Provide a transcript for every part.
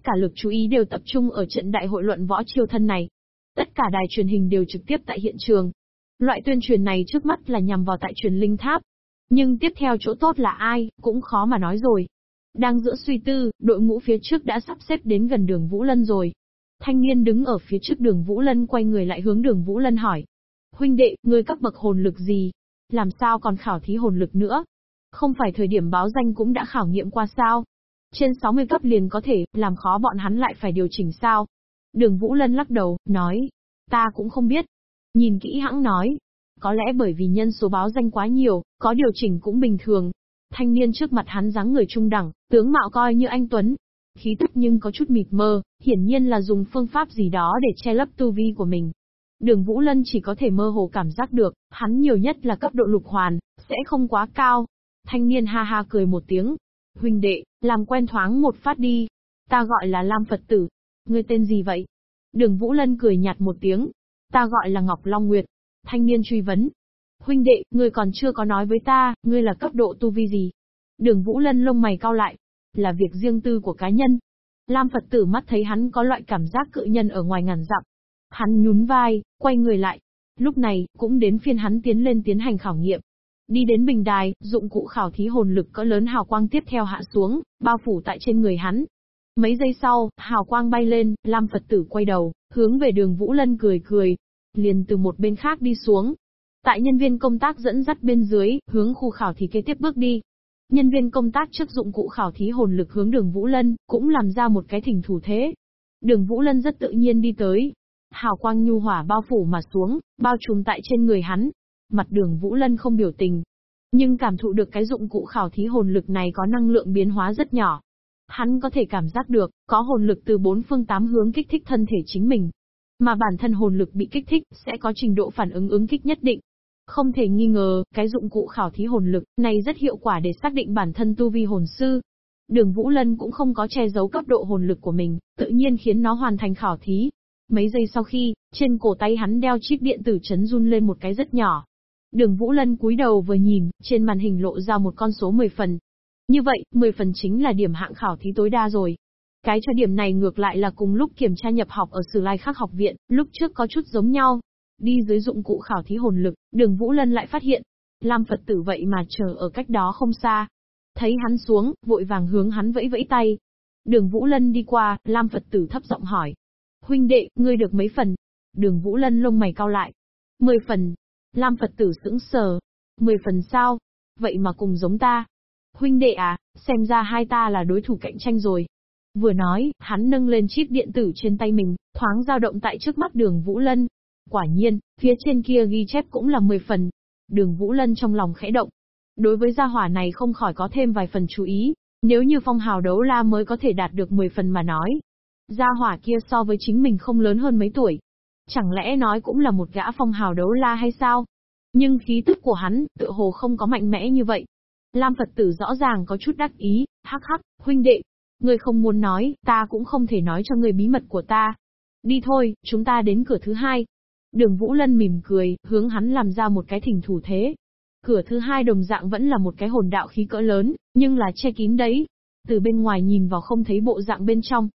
tất cả lực chú ý đều tập trung ở trận đại hội luận võ chiêu thân này. Tất cả đài truyền hình đều trực tiếp tại hiện trường. Loại tuyên truyền này trước mắt là nhằm vào tại truyền linh tháp. Nhưng tiếp theo chỗ tốt là ai, cũng khó mà nói rồi. Đang giữa suy tư, đội ngũ phía trước đã sắp xếp đến gần đường Vũ Lân rồi. Thanh niên đứng ở phía trước đường Vũ Lân quay người lại hướng đường Vũ Lân hỏi. Huynh đệ, ngươi các bậc hồn lực gì? Làm sao còn khảo thí hồn lực nữa? Không phải thời điểm báo danh cũng đã khảo nghiệm qua sao? Trên 60 cấp liền có thể, làm khó bọn hắn lại phải điều chỉnh sao? Đường Vũ Lân lắc đầu, nói. Ta cũng không biết. Nhìn kỹ hãng nói. Có lẽ bởi vì nhân số báo danh quá nhiều, có điều chỉnh cũng bình thường. Thanh niên trước mặt hắn dáng người trung đẳng, tướng mạo coi như anh Tuấn. Khí tức nhưng có chút mịt mơ, hiển nhiên là dùng phương pháp gì đó để che lấp tu vi của mình. Đường Vũ Lân chỉ có thể mơ hồ cảm giác được, hắn nhiều nhất là cấp độ lục hoàn, sẽ không quá cao. Thanh niên ha ha cười một tiếng. Huynh đệ, làm quen thoáng một phát đi. Ta gọi là Lam Phật tử. Ngươi tên gì vậy? Đường Vũ Lân cười nhạt một tiếng. Ta gọi là Ngọc Long Nguyệt. Thanh niên truy vấn. Huynh đệ, ngươi còn chưa có nói với ta, ngươi là cấp độ tu vi gì? Đường Vũ Lân lông mày cao lại. Là việc riêng tư của cá nhân. Lam Phật tử mắt thấy hắn có loại cảm giác cự nhân ở ngoài ngàn dặm. Hắn nhún vai, quay người lại. Lúc này, cũng đến phiên hắn tiến lên tiến hành khảo nghiệm. Đi đến bình đài, dụng cụ khảo thí hồn lực cỡ lớn hào quang tiếp theo hạ xuống, bao phủ tại trên người hắn. Mấy giây sau, hào quang bay lên, Lam Phật tử quay đầu, hướng về đường Vũ Lân cười cười. Liền từ một bên khác đi xuống. Tại nhân viên công tác dẫn dắt bên dưới, hướng khu khảo thí kế tiếp bước đi. Nhân viên công tác trước dụng cụ khảo thí hồn lực hướng đường Vũ Lân, cũng làm ra một cái thỉnh thủ thế. Đường Vũ Lân rất tự nhiên đi tới. Hào quang nhu hỏa bao phủ mà xuống, bao trùm tại trên người hắn. Mặt đường Vũ Lân không biểu tình. Nhưng cảm thụ được cái dụng cụ khảo thí hồn lực này có năng lượng biến hóa rất nhỏ. Hắn có thể cảm giác được, có hồn lực từ bốn phương tám hướng kích thích thân thể chính mình. Mà bản thân hồn lực bị kích thích, sẽ có trình độ phản ứng ứng kích nhất định. Không thể nghi ngờ, cái dụng cụ khảo thí hồn lực này rất hiệu quả để xác định bản thân tu vi hồn sư. Đường Vũ Lân cũng không có che giấu cấp độ hồn lực của mình, tự nhiên khiến nó hoàn thành khảo thí. Mấy giây sau khi, trên cổ tay hắn đeo chip điện tử chấn run lên một cái rất nhỏ. Đường Vũ Lân cúi đầu vừa nhìn, trên màn hình lộ ra một con số 10 phần. Như vậy, 10 phần chính là điểm hạng khảo thí tối đa rồi. Cái cho điểm này ngược lại là cùng lúc kiểm tra nhập học ở Sử Lai Khắc học viện, lúc trước có chút giống nhau. Đi dưới dụng cụ khảo thí hồn lực, đường Vũ Lân lại phát hiện. Lam Phật tử vậy mà chờ ở cách đó không xa. Thấy hắn xuống, vội vàng hướng hắn vẫy vẫy tay. Đường Vũ Lân đi qua, Lam Phật tử thấp giọng hỏi. Huynh đệ, ngươi được mấy phần? Đường Vũ Lân lông mày cao lại. Mười phần. Lam Phật tử sững sờ. Mười phần sao? Vậy mà cùng giống ta. Huynh đệ à, xem ra hai ta là đối thủ cạnh tranh rồi. Vừa nói, hắn nâng lên chip điện tử trên tay mình, thoáng dao động tại trước mắt đường Vũ Lân. Quả nhiên, phía trên kia ghi chép cũng là 10 phần. Đường Vũ Lân trong lòng khẽ động. Đối với gia hỏa này không khỏi có thêm vài phần chú ý. Nếu như phong hào đấu la mới có thể đạt được 10 phần mà nói. Gia hỏa kia so với chính mình không lớn hơn mấy tuổi. Chẳng lẽ nói cũng là một gã phong hào đấu la hay sao? Nhưng khí tức của hắn, tự hồ không có mạnh mẽ như vậy. Lam Phật tử rõ ràng có chút đắc ý, hắc hắc, huynh đệ. Ngươi không muốn nói, ta cũng không thể nói cho ngươi bí mật của ta. Đi thôi, chúng ta đến cửa thứ hai. Đường Vũ Lân mỉm cười, hướng hắn làm ra một cái thỉnh thủ thế. Cửa thứ hai đồng dạng vẫn là một cái hồn đạo khí cỡ lớn, nhưng là che kín đấy. Từ bên ngoài nhìn vào không thấy bộ dạng bên trong.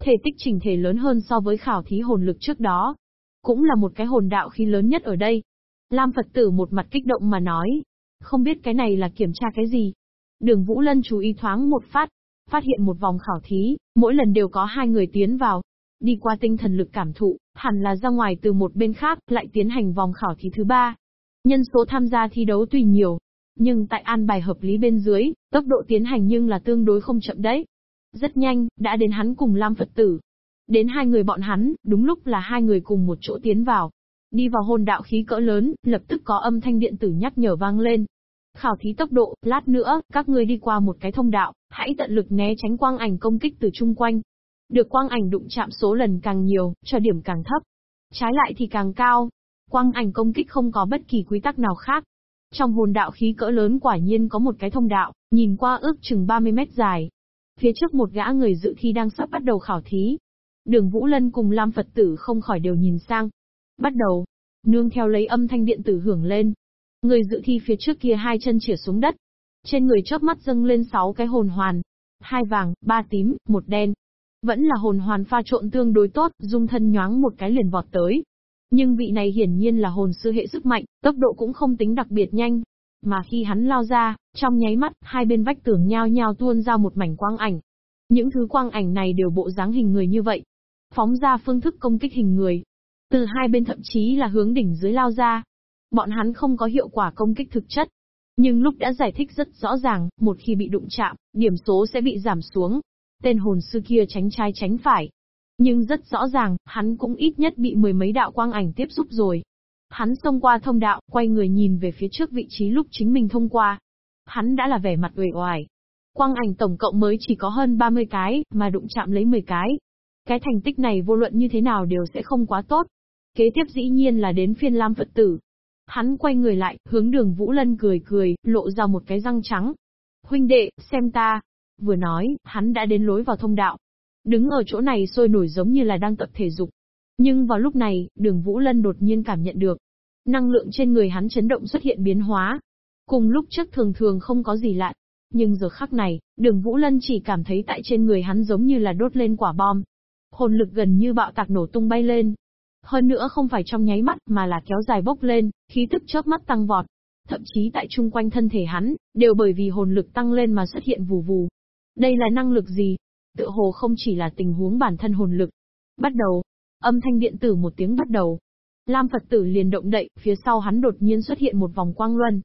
Thể tích chỉnh thể lớn hơn so với khảo thí hồn lực trước đó. Cũng là một cái hồn đạo khí lớn nhất ở đây. Lam Phật tử một mặt kích động mà nói. Không biết cái này là kiểm tra cái gì. Đường Vũ Lân chú ý thoáng một phát. Phát hiện một vòng khảo thí, mỗi lần đều có hai người tiến vào. Đi qua tinh thần lực cảm thụ, hẳn là ra ngoài từ một bên khác, lại tiến hành vòng khảo thí thứ ba. Nhân số tham gia thi đấu tùy nhiều. Nhưng tại an bài hợp lý bên dưới, tốc độ tiến hành nhưng là tương đối không chậm đấy. Rất nhanh, đã đến hắn cùng Lam Phật tử. Đến hai người bọn hắn, đúng lúc là hai người cùng một chỗ tiến vào. Đi vào hồn đạo khí cỡ lớn, lập tức có âm thanh điện tử nhắc nhở vang lên. Khảo thí tốc độ, lát nữa, các ngươi đi qua một cái thông đạo, hãy tận lực né tránh quang ảnh công kích từ chung quanh. Được quang ảnh đụng chạm số lần càng nhiều, cho điểm càng thấp. Trái lại thì càng cao. Quang ảnh công kích không có bất kỳ quy tắc nào khác. Trong hồn đạo khí cỡ lớn quả nhiên có một cái thông đạo, nhìn qua ước chừng 30 mét dài. Phía trước một gã người dự thi đang sắp bắt đầu khảo thí. Đường Vũ Lân cùng Lam Phật tử không khỏi đều nhìn sang, Bắt đầu. Nương theo lấy âm thanh điện tử hưởng lên. Người dự thi phía trước kia hai chân chỉa xuống đất. Trên người chớp mắt dâng lên sáu cái hồn hoàn. Hai vàng, ba tím, một đen. Vẫn là hồn hoàn pha trộn tương đối tốt, dung thân nhoáng một cái liền vọt tới. Nhưng vị này hiển nhiên là hồn sư hệ sức mạnh, tốc độ cũng không tính đặc biệt nhanh. Mà khi hắn lao ra, trong nháy mắt, hai bên vách tường nhao nhao tuôn ra một mảnh quang ảnh. Những thứ quang ảnh này đều bộ dáng hình người như vậy. Phóng ra phương thức công kích hình người. Từ hai bên thậm chí là hướng đỉnh dưới lao ra. Bọn hắn không có hiệu quả công kích thực chất, nhưng lúc đã giải thích rất rõ ràng, một khi bị đụng chạm, điểm số sẽ bị giảm xuống. Tên hồn sư kia tránh trái tránh phải. Nhưng rất rõ ràng, hắn cũng ít nhất bị mười mấy đạo quang ảnh tiếp xúc rồi. Hắn xông qua thông đạo, quay người nhìn về phía trước vị trí lúc chính mình thông qua. Hắn đã là vẻ mặt uể oải. Quang ảnh tổng cộng mới chỉ có hơn 30 cái, mà đụng chạm lấy 10 cái. Cái thành tích này vô luận như thế nào đều sẽ không quá tốt. Kế tiếp dĩ nhiên là đến phiên Lam Phật tử, Hắn quay người lại, hướng đường Vũ Lân cười cười, lộ ra một cái răng trắng. Huynh đệ, xem ta. Vừa nói, hắn đã đến lối vào thông đạo. Đứng ở chỗ này sôi nổi giống như là đang tập thể dục. Nhưng vào lúc này, đường Vũ Lân đột nhiên cảm nhận được. Năng lượng trên người hắn chấn động xuất hiện biến hóa. Cùng lúc trước thường thường không có gì lạ. Nhưng giờ khắc này, đường Vũ Lân chỉ cảm thấy tại trên người hắn giống như là đốt lên quả bom. Hồn lực gần như bạo tạc nổ tung bay lên, hơn nữa không phải trong nháy mắt mà là kéo dài bốc lên, khí tức chớp mắt tăng vọt. Thậm chí tại chung quanh thân thể hắn, đều bởi vì hồn lực tăng lên mà xuất hiện vù vù. Đây là năng lực gì? Tự hồ không chỉ là tình huống bản thân hồn lực. Bắt đầu. Âm thanh điện tử một tiếng bắt đầu. Lam Phật tử liền động đậy, phía sau hắn đột nhiên xuất hiện một vòng quang luân.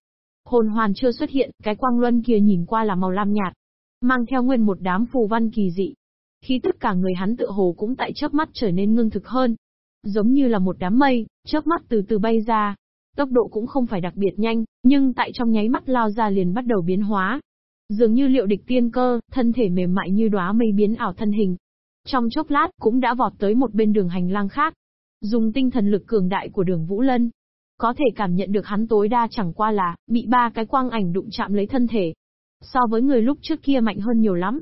Hồn hoàn chưa xuất hiện, cái quang luân kia nhìn qua là màu lam nhạt. Mang theo nguyên một đám phù văn kỳ dị, khi tất cả người hắn tự hồ cũng tại chớp mắt trở nên ngưng thực hơn, giống như là một đám mây, chớp mắt từ từ bay ra. Tốc độ cũng không phải đặc biệt nhanh, nhưng tại trong nháy mắt lao ra liền bắt đầu biến hóa. Dường như liệu địch tiên cơ, thân thể mềm mại như đóa mây biến ảo thân hình. Trong chốc lát cũng đã vọt tới một bên đường hành lang khác. Dùng tinh thần lực cường đại của đường Vũ Lân. Có thể cảm nhận được hắn tối đa chẳng qua là, bị ba cái quang ảnh đụng chạm lấy thân thể. So với người lúc trước kia mạnh hơn nhiều lắm.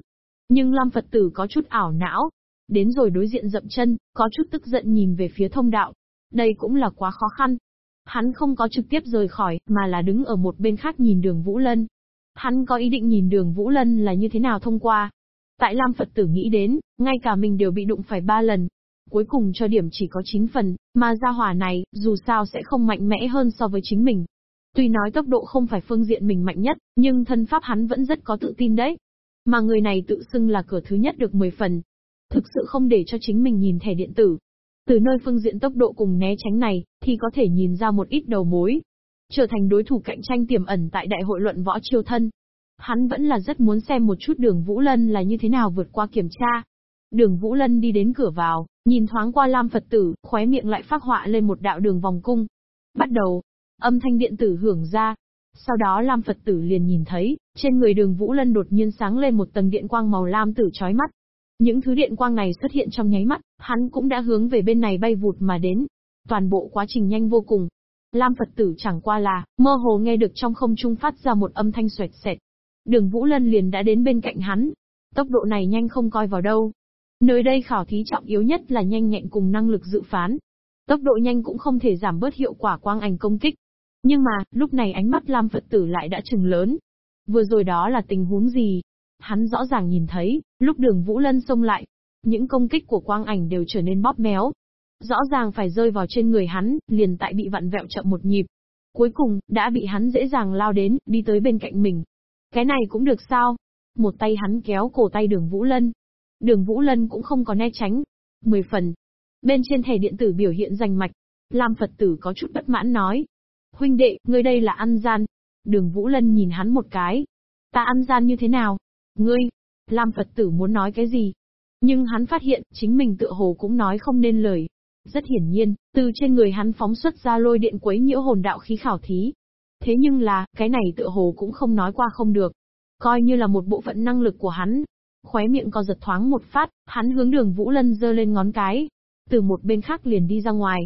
Nhưng Lam Phật tử có chút ảo não, Đến rồi đối diện dậm chân, có chút tức giận nhìn về phía thông đạo. Đây cũng là quá khó khăn. Hắn không có trực tiếp rời khỏi, mà là đứng ở một bên khác nhìn đường Vũ Lân. Hắn có ý định nhìn đường Vũ Lân là như thế nào thông qua. Tại Lam Phật tử nghĩ đến, ngay cả mình đều bị đụng phải ba lần. Cuối cùng cho điểm chỉ có 9 phần, mà gia hỏa này, dù sao sẽ không mạnh mẽ hơn so với chính mình. Tuy nói tốc độ không phải phương diện mình mạnh nhất, nhưng thân pháp hắn vẫn rất có tự tin đấy. Mà người này tự xưng là cửa thứ nhất được 10 phần, Thực sự không để cho chính mình nhìn thẻ điện tử. Từ nơi phương diện tốc độ cùng né tránh này, thì có thể nhìn ra một ít đầu mối. Trở thành đối thủ cạnh tranh tiềm ẩn tại đại hội luận võ chiêu thân. Hắn vẫn là rất muốn xem một chút đường Vũ Lân là như thế nào vượt qua kiểm tra. Đường Vũ Lân đi đến cửa vào, nhìn thoáng qua Lam Phật tử, khóe miệng lại phát họa lên một đạo đường vòng cung. Bắt đầu, âm thanh điện tử hưởng ra. Sau đó Lam Phật tử liền nhìn thấy, trên người đường Vũ Lân đột nhiên sáng lên một tầng điện quang màu lam tử chói mắt. Những thứ điện quang này xuất hiện trong nháy mắt, hắn cũng đã hướng về bên này bay vụt mà đến. Toàn bộ quá trình nhanh vô cùng. Lam Phật tử chẳng qua là, mơ hồ nghe được trong không trung phát ra một âm thanh xoẹt xẹt. Đường Vũ Lân liền đã đến bên cạnh hắn. Tốc độ này nhanh không coi vào đâu. Nơi đây khảo thí trọng yếu nhất là nhanh nhẹn cùng năng lực dự phán. Tốc độ nhanh cũng không thể giảm bớt hiệu quả quang ảnh công kích. Nhưng mà, lúc này ánh mắt Lam Phật tử lại đã trừng lớn. Vừa rồi đó là tình huống gì? Hắn rõ ràng nhìn thấy, lúc đường Vũ Lân xông lại, những công kích của quang ảnh đều trở nên bóp méo. Rõ ràng phải rơi vào trên người hắn, liền tại bị vặn vẹo chậm một nhịp. Cuối cùng, đã bị hắn dễ dàng lao đến, đi tới bên cạnh mình. Cái này cũng được sao? Một tay hắn kéo cổ tay đường Vũ Lân. Đường Vũ Lân cũng không có né tránh. Mười phần. Bên trên thẻ điện tử biểu hiện danh mạch. Lam Phật tử có chút bất mãn nói. Huynh đệ, ngươi đây là ăn gian. Đường Vũ Lân nhìn hắn một cái. Ta ăn gian như thế nào? Ngươi, Lam Phật tử muốn nói cái gì? Nhưng hắn phát hiện, chính mình tựa hồ cũng nói không nên lời. Rất hiển nhiên, từ trên người hắn phóng xuất ra lôi điện quấy nhiễu hồn đạo khí khảo thí. Thế nhưng là, cái này tựa hồ cũng không nói qua không được. Coi như là một bộ phận năng lực của hắn. Khóe miệng co giật thoáng một phát, hắn hướng đường Vũ Lân giơ lên ngón cái. Từ một bên khác liền đi ra ngoài.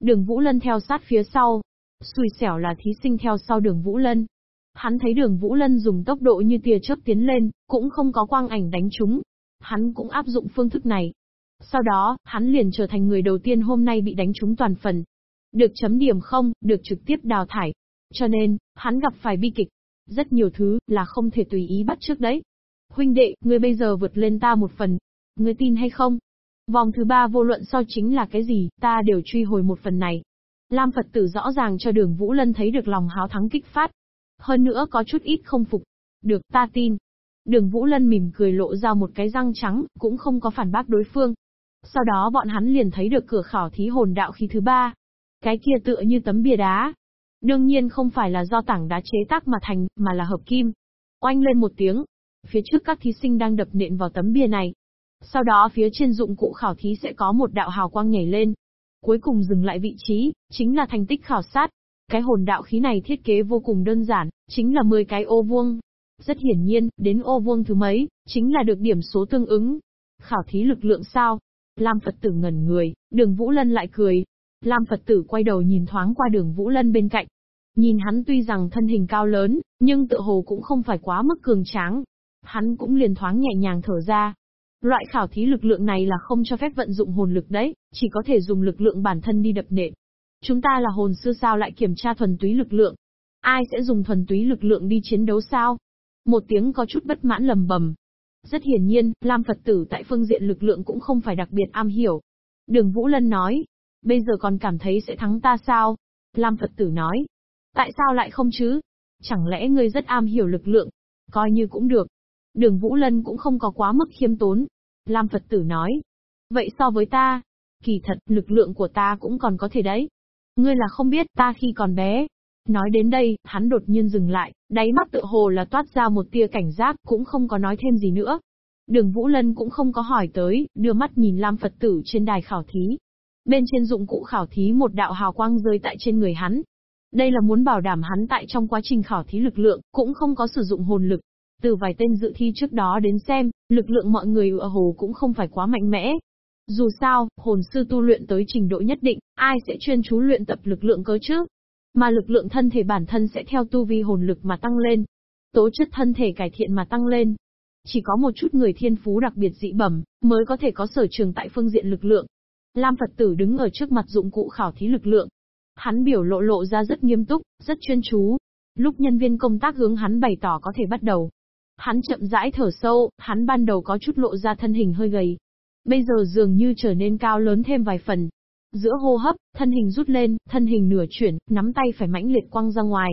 Đường Vũ Lân theo sát phía sau. Xui xẻo là thí sinh theo sau đường Vũ Lân, Hắn thấy đường Vũ Lân dùng tốc độ như tia chớp tiến lên, cũng không có quang ảnh đánh chúng. Hắn cũng áp dụng phương thức này. Sau đó, hắn liền trở thành người đầu tiên hôm nay bị đánh trúng toàn phần. Được chấm điểm không, được trực tiếp đào thải. Cho nên, hắn gặp phải bi kịch. Rất nhiều thứ, là không thể tùy ý bắt trước đấy. Huynh đệ, ngươi bây giờ vượt lên ta một phần. Ngươi tin hay không? Vòng thứ ba vô luận so chính là cái gì, ta đều truy hồi một phần này. Lam Phật tử rõ ràng cho đường Vũ Lân thấy được lòng háo thắng kích phát. Hơn nữa có chút ít không phục. Được, ta tin. Đường Vũ Lân mỉm cười lộ ra một cái răng trắng, cũng không có phản bác đối phương. Sau đó bọn hắn liền thấy được cửa khảo thí hồn đạo khí thứ ba. Cái kia tựa như tấm bia đá. Đương nhiên không phải là do tảng đá chế tác mà thành, mà là hợp kim. Oanh lên một tiếng. Phía trước các thí sinh đang đập nện vào tấm bia này. Sau đó phía trên dụng cụ khảo thí sẽ có một đạo hào quang nhảy lên. Cuối cùng dừng lại vị trí, chính là thành tích khảo sát. Cái hồn đạo khí này thiết kế vô cùng đơn giản, chính là 10 cái ô vuông. Rất hiển nhiên, đến ô vuông thứ mấy, chính là được điểm số tương ứng. Khảo thí lực lượng sao? Lam Phật tử ngẩn người, đường Vũ Lân lại cười. Lam Phật tử quay đầu nhìn thoáng qua đường Vũ Lân bên cạnh. Nhìn hắn tuy rằng thân hình cao lớn, nhưng tự hồ cũng không phải quá mức cường tráng. Hắn cũng liền thoáng nhẹ nhàng thở ra. Loại khảo thí lực lượng này là không cho phép vận dụng hồn lực đấy, chỉ có thể dùng lực lượng bản thân đi đập nện. Chúng ta là hồn sư sao lại kiểm tra thuần túy lực lượng? Ai sẽ dùng thuần túy lực lượng đi chiến đấu sao? Một tiếng có chút bất mãn lầm bầm. Rất hiển nhiên, Lam Phật tử tại phương diện lực lượng cũng không phải đặc biệt am hiểu. Đường Vũ Lân nói, bây giờ còn cảm thấy sẽ thắng ta sao? Lam Phật tử nói, tại sao lại không chứ? Chẳng lẽ ngươi rất am hiểu lực lượng? Coi như cũng được. Đường Vũ Lân cũng không có quá mức khiêm tốn. Lam Phật tử nói, vậy so với ta, kỳ thật, lực lượng của ta cũng còn có thể đấy. Ngươi là không biết ta khi còn bé, Nói đến đây, hắn đột nhiên dừng lại, đáy mắt tự hồ là toát ra một tia cảnh giác, cũng không có nói thêm gì nữa. Đường Vũ Lân cũng không có hỏi tới, đưa mắt nhìn Lam Phật tử trên đài khảo thí. Bên trên dụng cụ khảo thí một đạo hào quang rơi tại trên người hắn. Đây là muốn bảo đảm hắn tại trong quá trình khảo thí lực lượng, cũng không có sử dụng hồn lực. Từ vài tên dự thi trước đó đến xem, lực lượng mọi người ở hồ cũng không phải quá mạnh mẽ. Dù sao, hồn sư tu luyện tới trình độ nhất định, ai sẽ chuyên chú luyện tập lực lượng cơ chứ? Mà lực lượng thân thể bản thân sẽ theo tu vi hồn lực mà tăng lên. Tố chất thân thể cải thiện mà tăng lên. Chỉ có một chút người thiên phú đặc biệt dị bẩm, mới có thể có sở trường tại phương diện lực lượng. Lam Phật tử đứng ở trước mặt dụng cụ khảo thí lực lượng. Hắn biểu lộ lộ ra rất nghiêm túc, rất chuyên chú. Lúc nhân viên công tác hướng hắn bày tỏ có thể bắt đầu. Hắn chậm rãi thở sâu, hắn ban đầu có chút lộ ra thân hình hơi gầy. Bây giờ dường như trở nên cao lớn thêm vài phần, Giữa hô hấp, thân hình rút lên, thân hình nửa chuyển, nắm tay phải mãnh liệt quăng ra ngoài.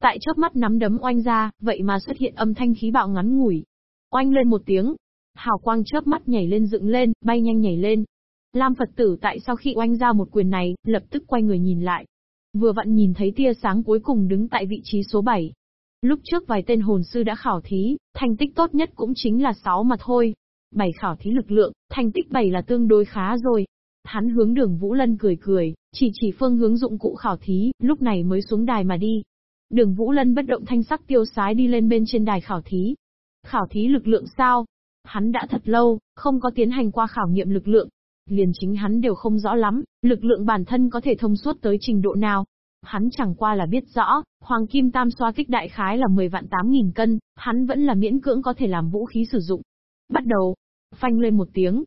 Tại chớp mắt nắm đấm oanh ra, vậy mà xuất hiện âm thanh khí bạo ngắn ngủi. Oanh lên một tiếng. Hào quang chớp mắt nhảy lên dựng lên, bay nhanh nhảy lên. Lam Phật tử tại sau khi oanh ra một quyền này, lập tức quay người nhìn lại. Vừa vặn nhìn thấy tia sáng cuối cùng đứng tại vị trí số 7. Lúc trước vài tên hồn sư đã khảo thí, thành tích tốt nhất cũng chính là 6 mà thôi. Bảy khảo thí lực lượng, thành tích 7 là tương đối khá rồi. Hắn hướng đường Vũ Lân cười cười, chỉ chỉ phương hướng dụng cụ khảo thí, lúc này mới xuống đài mà đi. Đường Vũ Lân bất động thanh sắc tiêu sái đi lên bên trên đài khảo thí. Khảo thí lực lượng sao? Hắn đã thật lâu, không có tiến hành qua khảo nghiệm lực lượng. Liền chính hắn đều không rõ lắm, lực lượng bản thân có thể thông suốt tới trình độ nào. Hắn chẳng qua là biết rõ, Hoàng Kim Tam xoa kích đại khái là 10 vạn 8 nghìn cân, hắn vẫn là miễn cưỡng có thể làm vũ khí sử dụng. Bắt đầu, phanh lên một tiếng,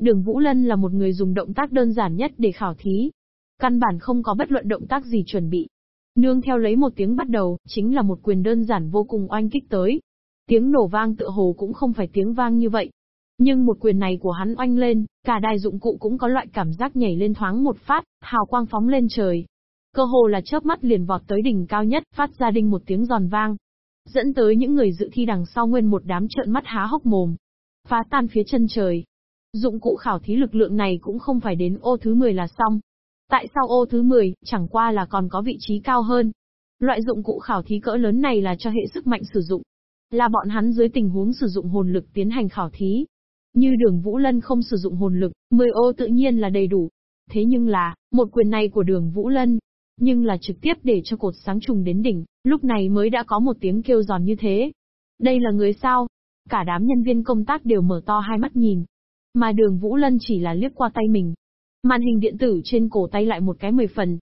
Đường Vũ Lân là một người dùng động tác đơn giản nhất để khảo thí. Căn bản không có bất luận động tác gì chuẩn bị. Nương theo lấy một tiếng bắt đầu, chính là một quyền đơn giản vô cùng oanh kích tới. Tiếng nổ vang tựa hồ cũng không phải tiếng vang như vậy. Nhưng một quyền này của hắn oanh lên, cả đài dụng cụ cũng có loại cảm giác nhảy lên thoáng một phát, hào quang phóng lên trời. Cơ hồ là chớp mắt liền vọt tới đỉnh cao nhất, phát ra đinh một tiếng giòn vang. Dẫn tới những người dự thi đằng sau nguyên một đám trợn mắt há hốc mồm. Phá tan phía chân trời, Dụng cụ khảo thí lực lượng này cũng không phải đến ô thứ 10 là xong. Tại sao ô thứ 10, chẳng qua là còn có vị trí cao hơn. Loại dụng cụ khảo thí cỡ lớn này là cho hệ sức mạnh sử dụng. Là bọn hắn dưới tình huống sử dụng hồn lực tiến hành khảo thí. Như đường Vũ Lân không sử dụng hồn lực, 10 ô tự nhiên là đầy đủ. Thế nhưng là, một quyền này của đường Vũ Lân, nhưng là trực tiếp để cho cột sáng trùng đến đỉnh, lúc này mới đã có một tiếng kêu giòn như thế. Đây là người sao? Cả đám nhân viên công tác đều mở to hai mắt nhìn, mà đường Vũ Lân chỉ là liếc qua tay mình. Màn hình điện tử trên cổ tay lại một cái 10 phần.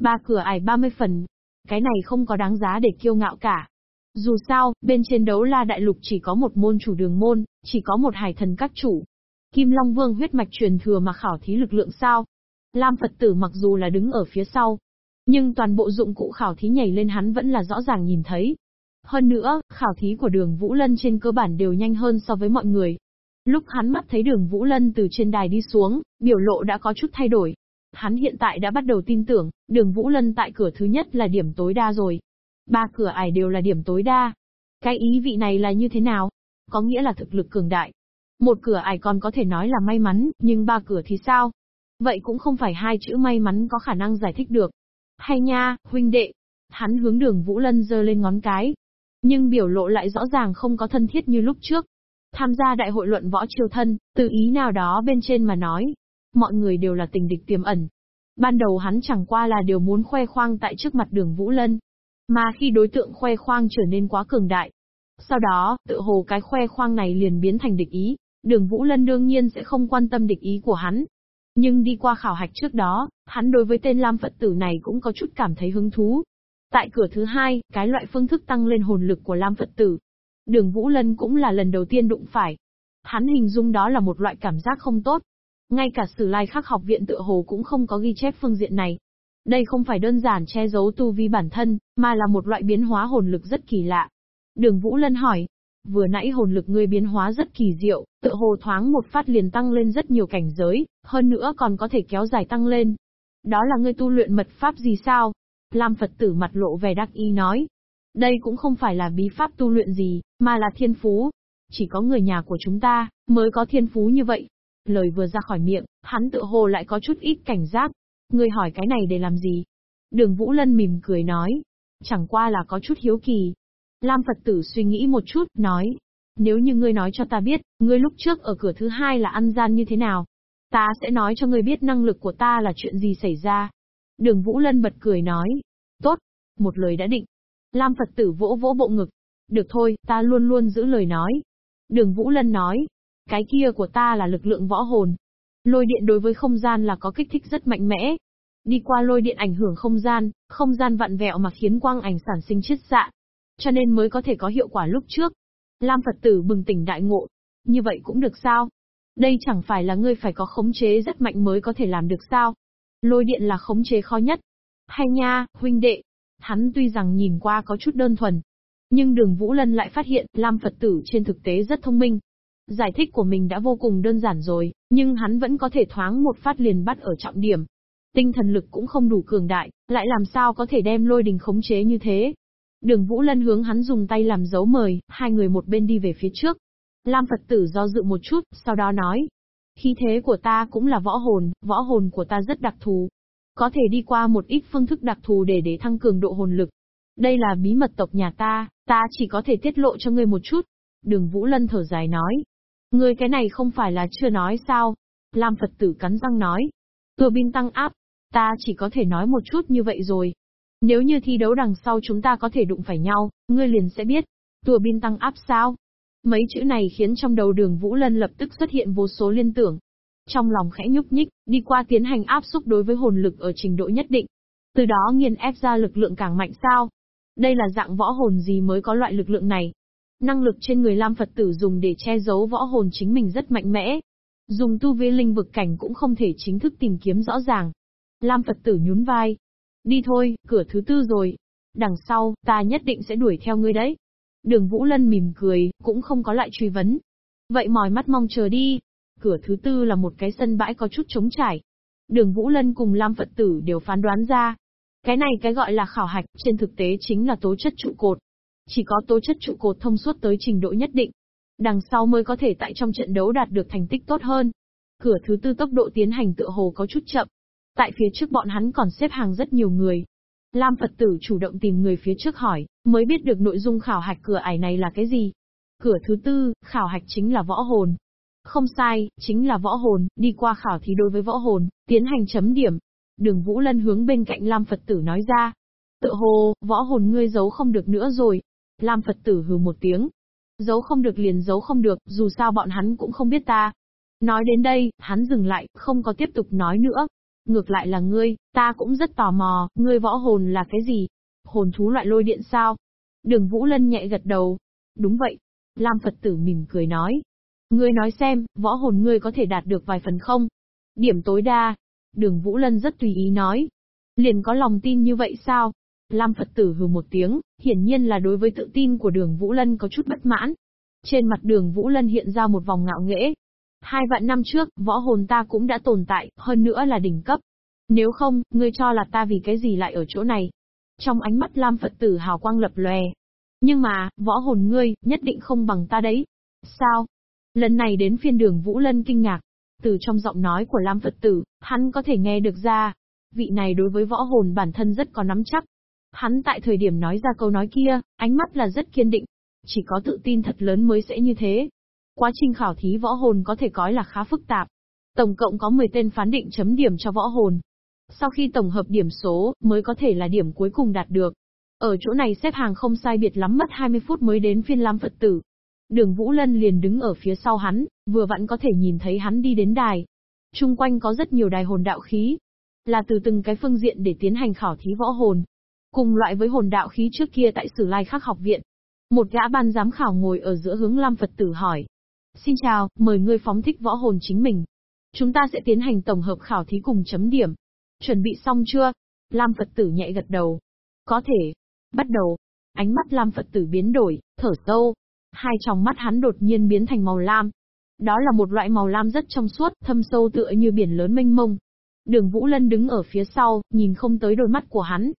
Ba cửa ải 30 phần. Cái này không có đáng giá để kiêu ngạo cả. Dù sao, bên trên đấu la đại lục chỉ có một môn chủ đường môn, chỉ có một hải thần các chủ. Kim Long Vương huyết mạch truyền thừa mà khảo thí lực lượng sao. Lam Phật tử mặc dù là đứng ở phía sau, nhưng toàn bộ dụng cụ khảo thí nhảy lên hắn vẫn là rõ ràng nhìn thấy. Hơn nữa, khảo thí của đường Vũ Lân trên cơ bản đều nhanh hơn so với mọi người. Lúc hắn mắt thấy đường Vũ Lân từ trên đài đi xuống, biểu lộ đã có chút thay đổi. Hắn hiện tại đã bắt đầu tin tưởng, đường Vũ Lân tại cửa thứ nhất là điểm tối đa rồi. Ba cửa ải đều là điểm tối đa. Cái ý vị này là như thế nào? Có nghĩa là thực lực cường đại. Một cửa ải còn có thể nói là may mắn, nhưng ba cửa thì sao? Vậy cũng không phải hai chữ may mắn có khả năng giải thích được. Hay nha, huynh đệ. Hắn hướng đường Vũ Lân giơ lên ngón cái. Nhưng biểu lộ lại rõ ràng không có thân thiết như lúc trước. Tham gia đại hội luận võ triều thân, từ ý nào đó bên trên mà nói. Mọi người đều là tình địch tiềm ẩn. Ban đầu hắn chẳng qua là điều muốn khoe khoang tại trước mặt đường Vũ Lân. Mà khi đối tượng khoe khoang trở nên quá cường đại. Sau đó, tự hồ cái khoe khoang này liền biến thành địch ý, đường Vũ Lân đương nhiên sẽ không quan tâm địch ý của hắn. Nhưng đi qua khảo hạch trước đó, hắn đối với tên Lam Phật tử này cũng có chút cảm thấy hứng thú. Tại cửa thứ hai, cái loại phương thức tăng lên hồn lực của Lam Phật tử, Đường Vũ Lân cũng là lần đầu tiên đụng phải. Hắn hình dung đó là một loại cảm giác không tốt. Ngay cả sử lai khắc học viện tự hồ cũng không có ghi chép phương diện này. Đây không phải đơn giản che giấu tu vi bản thân, mà là một loại biến hóa hồn lực rất kỳ lạ. Đường Vũ Lân hỏi, vừa nãy hồn lực ngươi biến hóa rất kỳ diệu, tự hồ thoáng một phát liền tăng lên rất nhiều cảnh giới, hơn nữa còn có thể kéo dài tăng lên. Đó là ngươi tu luyện mật pháp gì sao? Lam Phật tử mặt lộ vẻ đắc ý nói, đây cũng không phải là bí pháp tu luyện gì, mà là thiên phú. Chỉ có người nhà của chúng ta, mới có thiên phú như vậy. Lời vừa ra khỏi miệng, hắn tự hồ lại có chút ít cảnh giác. Người hỏi cái này để làm gì? Đường Vũ Lân mỉm cười nói. Chẳng qua là có chút hiếu kỳ. Lam Phật tử suy nghĩ một chút, nói. Nếu như ngươi nói cho ta biết, ngươi lúc trước ở cửa thứ hai là ăn gian như thế nào, ta sẽ nói cho ngươi biết năng lực của ta là chuyện gì xảy ra. Đường Vũ Lân bật cười nói. Tốt, một lời đã định, Lam Phật tử vỗ vỗ bộ ngực. Được thôi, ta luôn luôn giữ lời nói. Đường Vũ Lân nói. Cái kia của ta là lực lượng võ hồn. Lôi điện đối với không gian là có kích thích rất mạnh mẽ. Đi qua lôi điện ảnh hưởng không gian, không gian vặn vẹo mà khiến quang ảnh sản sinh chiết xạ. Cho nên mới có thể có hiệu quả lúc trước. Lam Phật tử bừng tỉnh đại ngộ. Như vậy cũng được sao? Đây chẳng phải là ngươi phải có khống chế rất mạnh mới có thể làm được sao? Lôi điện là khống chế khó nhất. Hay nha, huynh đệ, Hắn tuy rằng nhìn qua có chút đơn thuần, nhưng đường Vũ Lân lại phát hiện Lam Phật tử trên thực tế rất thông minh. Giải thích của mình đã vô cùng đơn giản rồi, nhưng hắn vẫn có thể thoáng một phát liền bắt ở trọng điểm. Tinh thần lực cũng không đủ cường đại, lại làm sao có thể đem lôi đình khống chế như thế. Đường Vũ Lân hướng hắn dùng tay làm dấu mời, hai người một bên đi về phía trước. Lam Phật tử do dự một chút, sau đó nói. Khí thế của ta cũng là võ hồn, võ hồn của ta rất đặc thù, có thể đi qua một ít phương thức đặc thù để để thăng cường độ hồn lực. Đây là bí mật tộc nhà ta, ta chỉ có thể tiết lộ cho ngươi một chút. Đường Vũ Lân thở dài nói. Ngươi cái này không phải là chưa nói sao? Lam Phật tử cắn răng nói. Tua binh tăng áp, ta chỉ có thể nói một chút như vậy rồi. Nếu như thi đấu đằng sau chúng ta có thể đụng phải nhau, ngươi liền sẽ biết. Tùa bin tăng áp sao? Mấy chữ này khiến trong đầu đường Vũ Lân lập tức xuất hiện vô số liên tưởng. Trong lòng khẽ nhúc nhích, đi qua tiến hành áp xúc đối với hồn lực ở trình độ nhất định. Từ đó nghiền ép ra lực lượng càng mạnh sao. Đây là dạng võ hồn gì mới có loại lực lượng này. Năng lực trên người Lam Phật tử dùng để che giấu võ hồn chính mình rất mạnh mẽ. Dùng tu vi linh vực cảnh cũng không thể chính thức tìm kiếm rõ ràng. Lam Phật tử nhún vai. Đi thôi, cửa thứ tư rồi. Đằng sau, ta nhất định sẽ đuổi theo ngươi đấy. Đường Vũ Lân mỉm cười, cũng không có lại truy vấn. Vậy mỏi mắt mong chờ đi, Cửa thứ tư là một cái sân bãi có chút trống trải. Đường Vũ Lân cùng Lam Phật Tử đều phán đoán ra. Cái này cái gọi là khảo hạch, trên thực tế chính là tố chất trụ cột. Chỉ có tố chất trụ cột thông suốt tới trình độ nhất định. Đằng sau mới có thể tại trong trận đấu đạt được thành tích tốt hơn. Cửa thứ tư tốc độ tiến hành tựa hồ có chút chậm. Tại phía trước bọn hắn còn xếp hàng rất nhiều người. Lam Phật tử chủ động tìm người phía trước hỏi, mới biết được nội dung khảo hạch cửa ải này là cái gì. Cửa thứ tư, khảo hạch chính là võ hồn. Không sai, chính là võ hồn, đi qua khảo thí đối với võ hồn, tiến hành chấm điểm. Đường Vũ Lân hướng bên cạnh Lam Phật tử nói ra. Tự hồ, võ hồn ngươi giấu không được nữa rồi. Lam Phật tử hừ một tiếng. Giấu không được liền giấu không được, dù sao bọn hắn cũng không biết ta. Nói đến đây, hắn dừng lại, không có tiếp tục nói nữa. Ngược lại là ngươi, ta cũng rất tò mò, ngươi võ hồn là cái gì? Hồn thú loại lôi điện sao? Đường Vũ Lân nhẹ gật đầu. Đúng vậy. Lam Phật tử mỉm cười nói. Ngươi nói xem, võ hồn ngươi có thể đạt được vài phần không? Điểm tối đa. Đường Vũ Lân rất tùy ý nói. Liền có lòng tin như vậy sao? Lam Phật tử hừ một tiếng, hiển nhiên là đối với tự tin của đường Vũ Lân có chút bất mãn. Trên mặt đường Vũ Lân hiện ra một vòng ngạo nghễ. Hai vạn năm trước, võ hồn ta cũng đã tồn tại, hơn nữa là đỉnh cấp. Nếu không, ngươi cho là ta vì cái gì lại ở chỗ này? Trong ánh mắt Lam Phật tử hào quang lập lòe. Nhưng mà, võ hồn ngươi, nhất định không bằng ta đấy. Sao? Lần này đến phiên đường Vũ Lân kinh ngạc. Từ trong giọng nói của Lam Phật tử, hắn có thể nghe được ra. Vị này đối với võ hồn bản thân rất có nắm chắc. Hắn tại thời điểm nói ra câu nói kia, ánh mắt là rất kiên định. Chỉ có tự tin thật lớn mới sẽ như thế. Quá trình khảo thí võ hồn có thể coi là khá phức tạp. Tổng cộng có 10 tên phán định chấm điểm cho võ hồn. Sau khi tổng hợp điểm số, mới có thể là điểm cuối cùng đạt được. Ở chỗ này xếp hàng không sai biệt lắm mất 20 phút mới đến phiên Lam Phật tử. Đường Vũ Lân liền đứng ở phía sau hắn, vừa vặn có thể nhìn thấy hắn đi đến đài. Trung quanh có rất nhiều đài hồn đạo khí, là từ từng cái phương diện để tiến hành khảo thí võ hồn. Cùng loại với hồn đạo khí trước kia tại Sử Lai Khắc học viện. Một gã ban giám khảo ngồi ở giữa hướng Lam Phật tử hỏi. Xin chào, mời ngươi phóng thích võ hồn chính mình. Chúng ta sẽ tiến hành tổng hợp khảo thí cùng chấm điểm. Chuẩn bị xong chưa? Lam Phật tử nhẹ gật đầu. Có thể. Bắt đầu. Ánh mắt Lam Phật tử biến đổi, thở sâu. Hai tròng mắt hắn đột nhiên biến thành màu lam. Đó là một loại màu lam rất trong suốt, thâm sâu tựa như biển lớn mênh mông. Đường Vũ Lân đứng ở phía sau, nhìn không tới đôi mắt của hắn.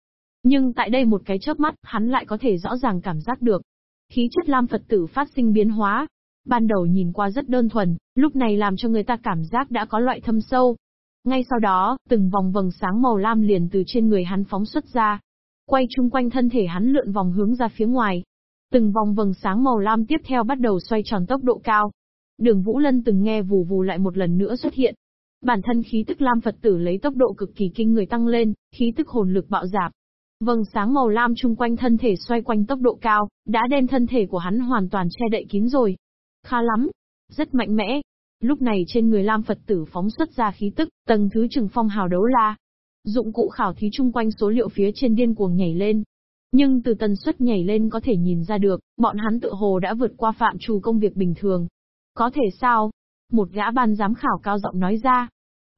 Nhưng tại đây một cái chớp mắt, hắn lại có thể rõ ràng cảm giác được. Khí chất Lam Phật tử phát sinh biến hóa. Ban đầu nhìn qua rất đơn thuần, lúc này làm cho người ta cảm giác đã có loại thâm sâu. Ngay sau đó, từng vòng vầng sáng màu lam liền từ trên người hắn phóng xuất ra. Quay chung quanh thân thể hắn lượn vòng hướng ra phía ngoài. Từng vòng vầng sáng màu lam tiếp theo bắt đầu xoay tròn tốc độ cao. Đường Vũ Lân từng nghe vù vù lại một lần nữa xuất hiện. Bản thân khí tức Lam Phật tử lấy tốc độ cực kỳ kinh người tăng lên, khí tức hồn lực bạo dạp. Vầng sáng màu lam chung quanh thân thể xoay quanh tốc độ cao, đã đem thân thể của hắn hoàn toàn che đậy kín rồi. Khá lắm. Rất mạnh mẽ. Lúc này trên người Lam Phật tử phóng xuất ra khí tức, tầng thứ trừng phong hào đấu la. Dụng cụ khảo thí chung quanh số liệu phía trên điên cuồng nhảy lên. Nhưng từ tần suất nhảy lên có thể nhìn ra được, bọn hắn tự hồ đã vượt qua phạm trù công việc bình thường. Có thể sao? Một gã ban giám khảo cao giọng nói ra.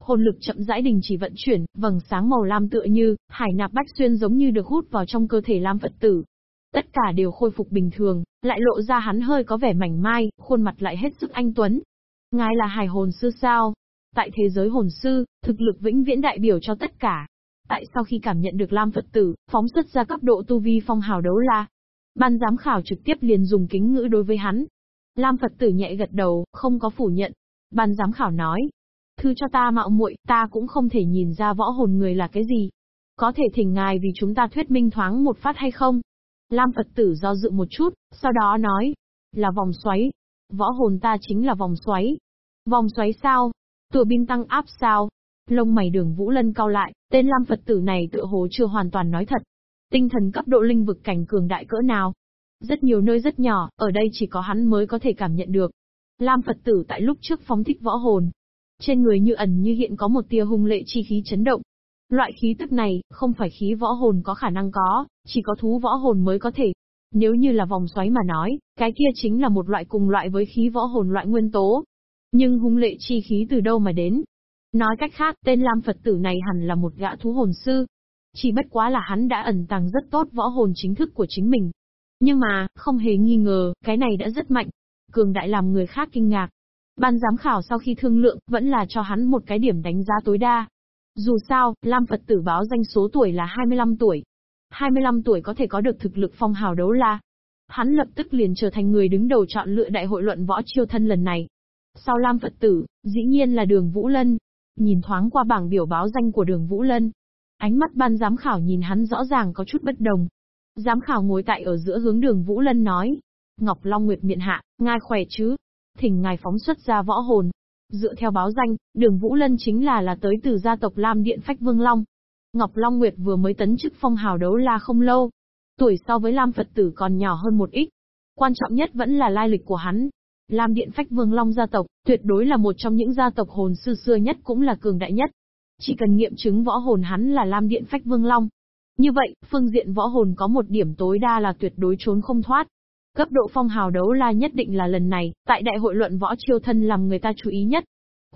Hồn lực chậm rãi đình chỉ vận chuyển, vầng sáng màu lam tựa như, hải nạp bách xuyên giống như được hút vào trong cơ thể lam Phật tử. Tất cả đều khôi phục bình thường, lại lộ ra hắn hơi có vẻ mảnh mai, khuôn mặt lại hết sức anh tuấn. Ngài là hải hồn sư sao? Tại thế giới hồn sư, thực lực vĩnh viễn đại biểu cho tất cả. Tại sau khi cảm nhận được Lam Phật tử, phóng xuất ra cấp độ tu vi phong hào đấu la, ban giám khảo trực tiếp liền dùng kính ngữ đối với hắn. Lam Phật tử nhẹ gật đầu, không có phủ nhận, Ban giám khảo nói, thư cho ta mạo muội, ta cũng không thể nhìn ra võ hồn người là cái gì. Có thể thỉnh ngài vì chúng ta thuyết minh thoáng một phát hay không? Lam Phật tử do dự một chút, sau đó nói, là vòng xoáy. Võ hồn ta chính là vòng xoáy. Vòng xoáy sao? tựa binh tăng áp sao? Lông mày đường Vũ Lân cao lại, tên Lam Phật tử này tựa hồ chưa hoàn toàn nói thật. Tinh thần cấp độ linh vực cảnh cường đại cỡ nào? Rất nhiều nơi rất nhỏ, ở đây chỉ có hắn mới có thể cảm nhận được. Lam Phật tử tại lúc trước phóng thích võ hồn. Trên người như ẩn như hiện có một tia hung lệ chi khí chấn động. Loại khí tức này, không phải khí võ hồn có khả năng có, chỉ có thú võ hồn mới có thể. Nếu như là vòng xoáy mà nói, cái kia chính là một loại cùng loại với khí võ hồn loại nguyên tố. Nhưng hung lệ chi khí từ đâu mà đến? Nói cách khác, tên Lam Phật tử này hẳn là một gã thú hồn sư. Chỉ bất quá là hắn đã ẩn tàng rất tốt võ hồn chính thức của chính mình. Nhưng mà, không hề nghi ngờ, cái này đã rất mạnh, cường đại làm người khác kinh ngạc. Ban giám khảo sau khi thương lượng, vẫn là cho hắn một cái điểm đánh giá tối đa. Dù sao, Lam Phật tử báo danh số tuổi là 25 tuổi. 25 tuổi có thể có được thực lực phong hào đấu la. Hắn lập tức liền trở thành người đứng đầu chọn lựa đại hội luận võ chiêu thân lần này. Sau Lam Phật tử, dĩ nhiên là đường Vũ Lân. Nhìn thoáng qua bảng biểu báo danh của đường Vũ Lân. Ánh mắt ban giám khảo nhìn hắn rõ ràng có chút bất đồng. Giám khảo ngồi tại ở giữa hướng đường Vũ Lân nói, Ngọc Long Nguyệt miện hạ, ngài khỏe chứ? Thỉnh ngài phóng xuất ra võ hồn. Dựa theo báo danh, đường Vũ Lân chính là là tới từ gia tộc Lam Điện Phách Vương Long. Ngọc Long Nguyệt vừa mới tấn chức phong hào đấu la không lâu. Tuổi so với Lam Phật tử còn nhỏ hơn một ít. Quan trọng nhất vẫn là lai lịch của hắn. Lam Điện Phách Vương Long gia tộc, tuyệt đối là một trong những gia tộc hồn sư xưa nhất cũng là cường đại nhất. Chỉ cần nghiệm chứng võ hồn hắn là Lam Điện Phách Vương Long. Như vậy, phương diện võ hồn có một điểm tối đa là tuyệt đối trốn không thoát. Cấp độ phong hào đấu la nhất định là lần này, tại đại hội luận võ chiêu thân làm người ta chú ý nhất.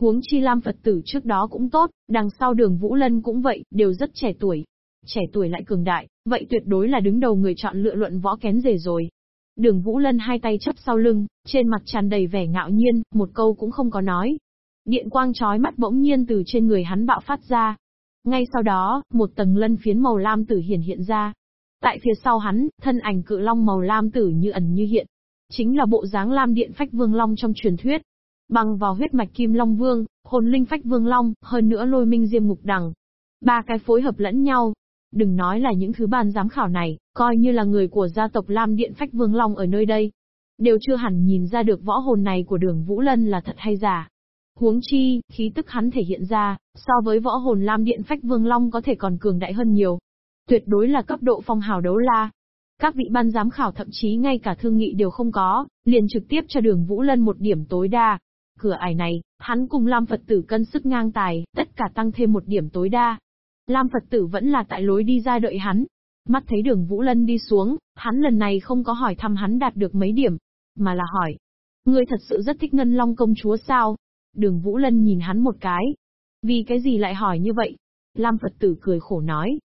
Huống chi Lam Phật tử trước đó cũng tốt, đằng sau đường Vũ Lân cũng vậy, đều rất trẻ tuổi. Trẻ tuổi lại cường đại, vậy tuyệt đối là đứng đầu người chọn lựa luận võ kén rể rồi. Đường Vũ Lân hai tay chấp sau lưng, trên mặt tràn đầy vẻ ngạo nhiên, một câu cũng không có nói. Điện quang chói mắt bỗng nhiên từ trên người hắn bạo phát ra. Ngay sau đó, một tầng lân phiến màu lam tử hiển hiện ra. Tại phía sau hắn, thân ảnh cự long màu lam tử như ẩn như hiện. Chính là bộ dáng lam điện phách vương long trong truyền thuyết. Bằng vào huyết mạch kim long vương, hồn linh phách vương long, hơn nữa lôi minh diêm ngục đằng. Ba cái phối hợp lẫn nhau, Đừng nói là những thứ ban giám khảo này, coi như là người của gia tộc Lam Điện Phách Vương Long ở nơi đây. Đều chưa hẳn nhìn ra được võ hồn này của đường Vũ Lân là thật hay giả. Huống chi, khí tức hắn thể hiện ra, so với võ hồn Lam Điện Phách Vương Long có thể còn cường đại hơn nhiều. Tuyệt đối là cấp độ phong hào đấu la. Các vị ban giám khảo thậm chí ngay cả thương nghị đều không có, liền trực tiếp cho đường Vũ Lân một điểm tối đa. Cửa ải này, hắn cùng Lam Phật tử cân sức ngang tài, tất cả tăng thêm một điểm tối đa. Lam Phật tử vẫn là tại lối đi ra đợi hắn. Mắt thấy đường Vũ Lân đi xuống, hắn lần này không có hỏi thăm hắn đạt được mấy điểm, mà là hỏi. Ngươi thật sự rất thích Ngân Long công chúa sao? Đường Vũ Lân nhìn hắn một cái. Vì cái gì lại hỏi như vậy? Lam Phật tử cười khổ nói.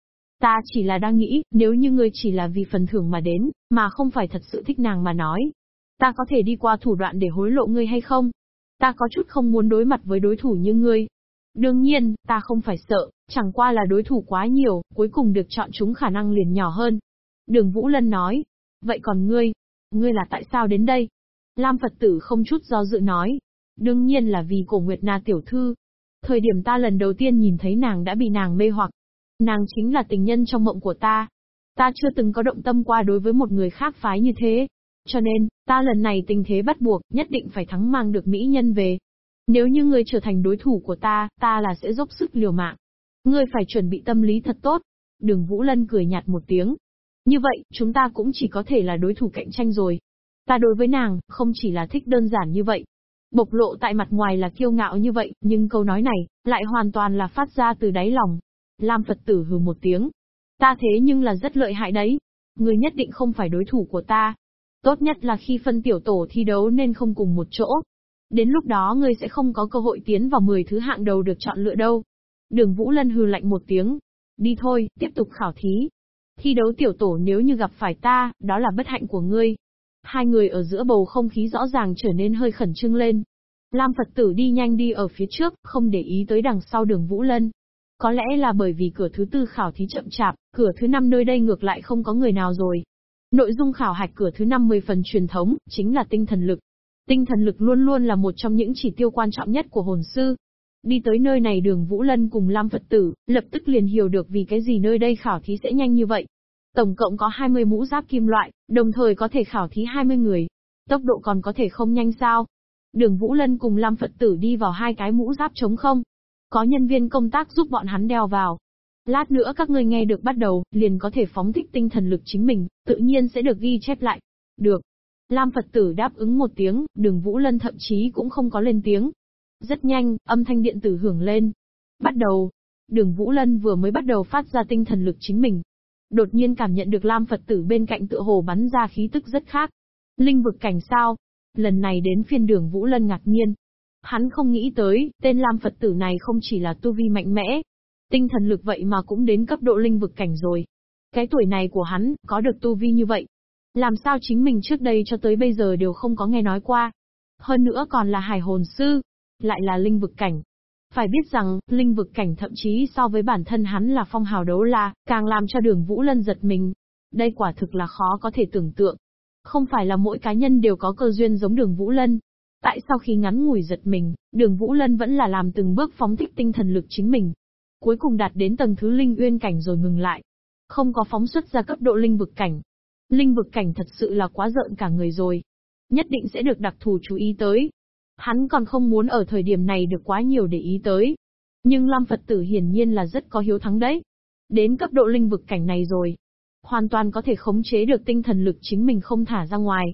Ta chỉ là đang nghĩ, nếu như ngươi chỉ là vì phần thưởng mà đến, mà không phải thật sự thích nàng mà nói. Ta có thể đi qua thủ đoạn để hối lộ ngươi hay không? Ta có chút không muốn đối mặt với đối thủ như ngươi, Đương nhiên, ta không phải sợ, chẳng qua là đối thủ quá nhiều, cuối cùng được chọn chúng khả năng liền nhỏ hơn. Đường Vũ Lân nói. Vậy còn ngươi? Ngươi là tại sao đến đây? Lam Phật tử không chút do dự nói. Đương nhiên là vì cổ Nguyệt Na tiểu thư. Thời điểm ta lần đầu tiên nhìn thấy nàng đã bị nàng mê hoặc. Nàng chính là tình nhân trong mộng của ta. Ta chưa từng có động tâm qua đối với một người khác phái như thế. Cho nên, ta lần này tình thế bắt buộc, nhất định phải thắng mang được mỹ nhân về. Nếu như ngươi trở thành đối thủ của ta, ta là sẽ dốc sức liều mạng. Ngươi phải chuẩn bị tâm lý thật tốt. Đường Vũ Lân cười nhạt một tiếng. Như vậy, chúng ta cũng chỉ có thể là đối thủ cạnh tranh rồi. Ta đối với nàng, không chỉ là thích đơn giản như vậy. Bộc lộ tại mặt ngoài là kiêu ngạo như vậy, nhưng câu nói này, lại hoàn toàn là phát ra từ đáy lòng. Lam Phật tử hừ một tiếng. Ta thế nhưng là rất lợi hại đấy. Ngươi nhất định không phải đối thủ của ta. Tốt nhất là khi phân tiểu tổ thi đấu nên không cùng một chỗ. Đến lúc đó ngươi sẽ không có cơ hội tiến vào 10 thứ hạng đầu được chọn lựa đâu. Đường Vũ Lân hừ lạnh một tiếng. Đi thôi, tiếp tục khảo thí. Thi đấu tiểu tổ nếu như gặp phải ta, đó là bất hạnh của ngươi. Hai người ở giữa bầu không khí rõ ràng trở nên hơi khẩn trương lên. Lam Phật tử đi nhanh đi ở phía trước, không để ý tới đằng sau đường Vũ Lân. Có lẽ là bởi vì cửa thứ tư khảo thí chậm chạp, cửa thứ năm nơi đây ngược lại không có người nào rồi. Nội dung khảo hạch cửa thứ năm 10 phần truyền thống, chính là tinh thần lực. Tinh thần lực luôn luôn là một trong những chỉ tiêu quan trọng nhất của hồn sư. Đi tới nơi này đường Vũ Lân cùng Lam Phật tử, lập tức liền hiểu được vì cái gì nơi đây khảo thí sẽ nhanh như vậy. Tổng cộng có 20 mũ giáp kim loại, đồng thời có thể khảo thí 20 người. Tốc độ còn có thể không nhanh sao? Đường Vũ Lân cùng Lam Phật tử đi vào hai cái mũ giáp trống không. Có nhân viên công tác giúp bọn hắn đeo vào. Lát nữa các ngươi nghe được bắt đầu, liền có thể phóng thích tinh thần lực chính mình, tự nhiên sẽ được ghi chép lại. Được. Lam Phật tử đáp ứng một tiếng, đường Vũ Lân thậm chí cũng không có lên tiếng. Rất nhanh, âm thanh điện tử hưởng lên. Bắt đầu. Đường Vũ Lân vừa mới bắt đầu phát ra tinh thần lực chính mình. Đột nhiên cảm nhận được Lam Phật tử bên cạnh tựa hồ bắn ra khí tức rất khác. Linh vực cảnh sao? Lần này đến phiên đường Vũ Lân ngạc nhiên. Hắn không nghĩ tới, tên Lam Phật tử này không chỉ là tu vi mạnh mẽ. Tinh thần lực vậy mà cũng đến cấp độ linh vực cảnh rồi. Cái tuổi này của hắn, có được tu vi như vậy, làm sao chính mình trước đây cho tới bây giờ đều không có nghe nói qua. Hơn nữa còn là hải hồn sư, lại là linh vực cảnh. Phải biết rằng, linh vực cảnh thậm chí so với bản thân hắn là phong hào đấu la, càng làm cho đường Vũ Lân giật mình. Đây quả thực là khó có thể tưởng tượng. Không phải là mỗi cá nhân đều có cơ duyên giống đường Vũ Lân. Tại sau khi ngắn ngủi giật mình, đường Vũ Lân vẫn là làm từng bước phóng thích tinh thần lực chính mình. Cuối cùng đạt đến tầng thứ linh uyên cảnh rồi ngừng lại. Không có phóng xuất ra cấp độ linh vực cảnh, Linh vực cảnh thật sự là quá rợn cả người rồi. Nhất định sẽ được đặc thù chú ý tới. Hắn còn không muốn ở thời điểm này được quá nhiều để ý tới. Nhưng Lam Phật tử hiển nhiên là rất có hiếu thắng đấy. Đến cấp độ linh vực cảnh này rồi. Hoàn toàn có thể khống chế được tinh thần lực chính mình không thả ra ngoài.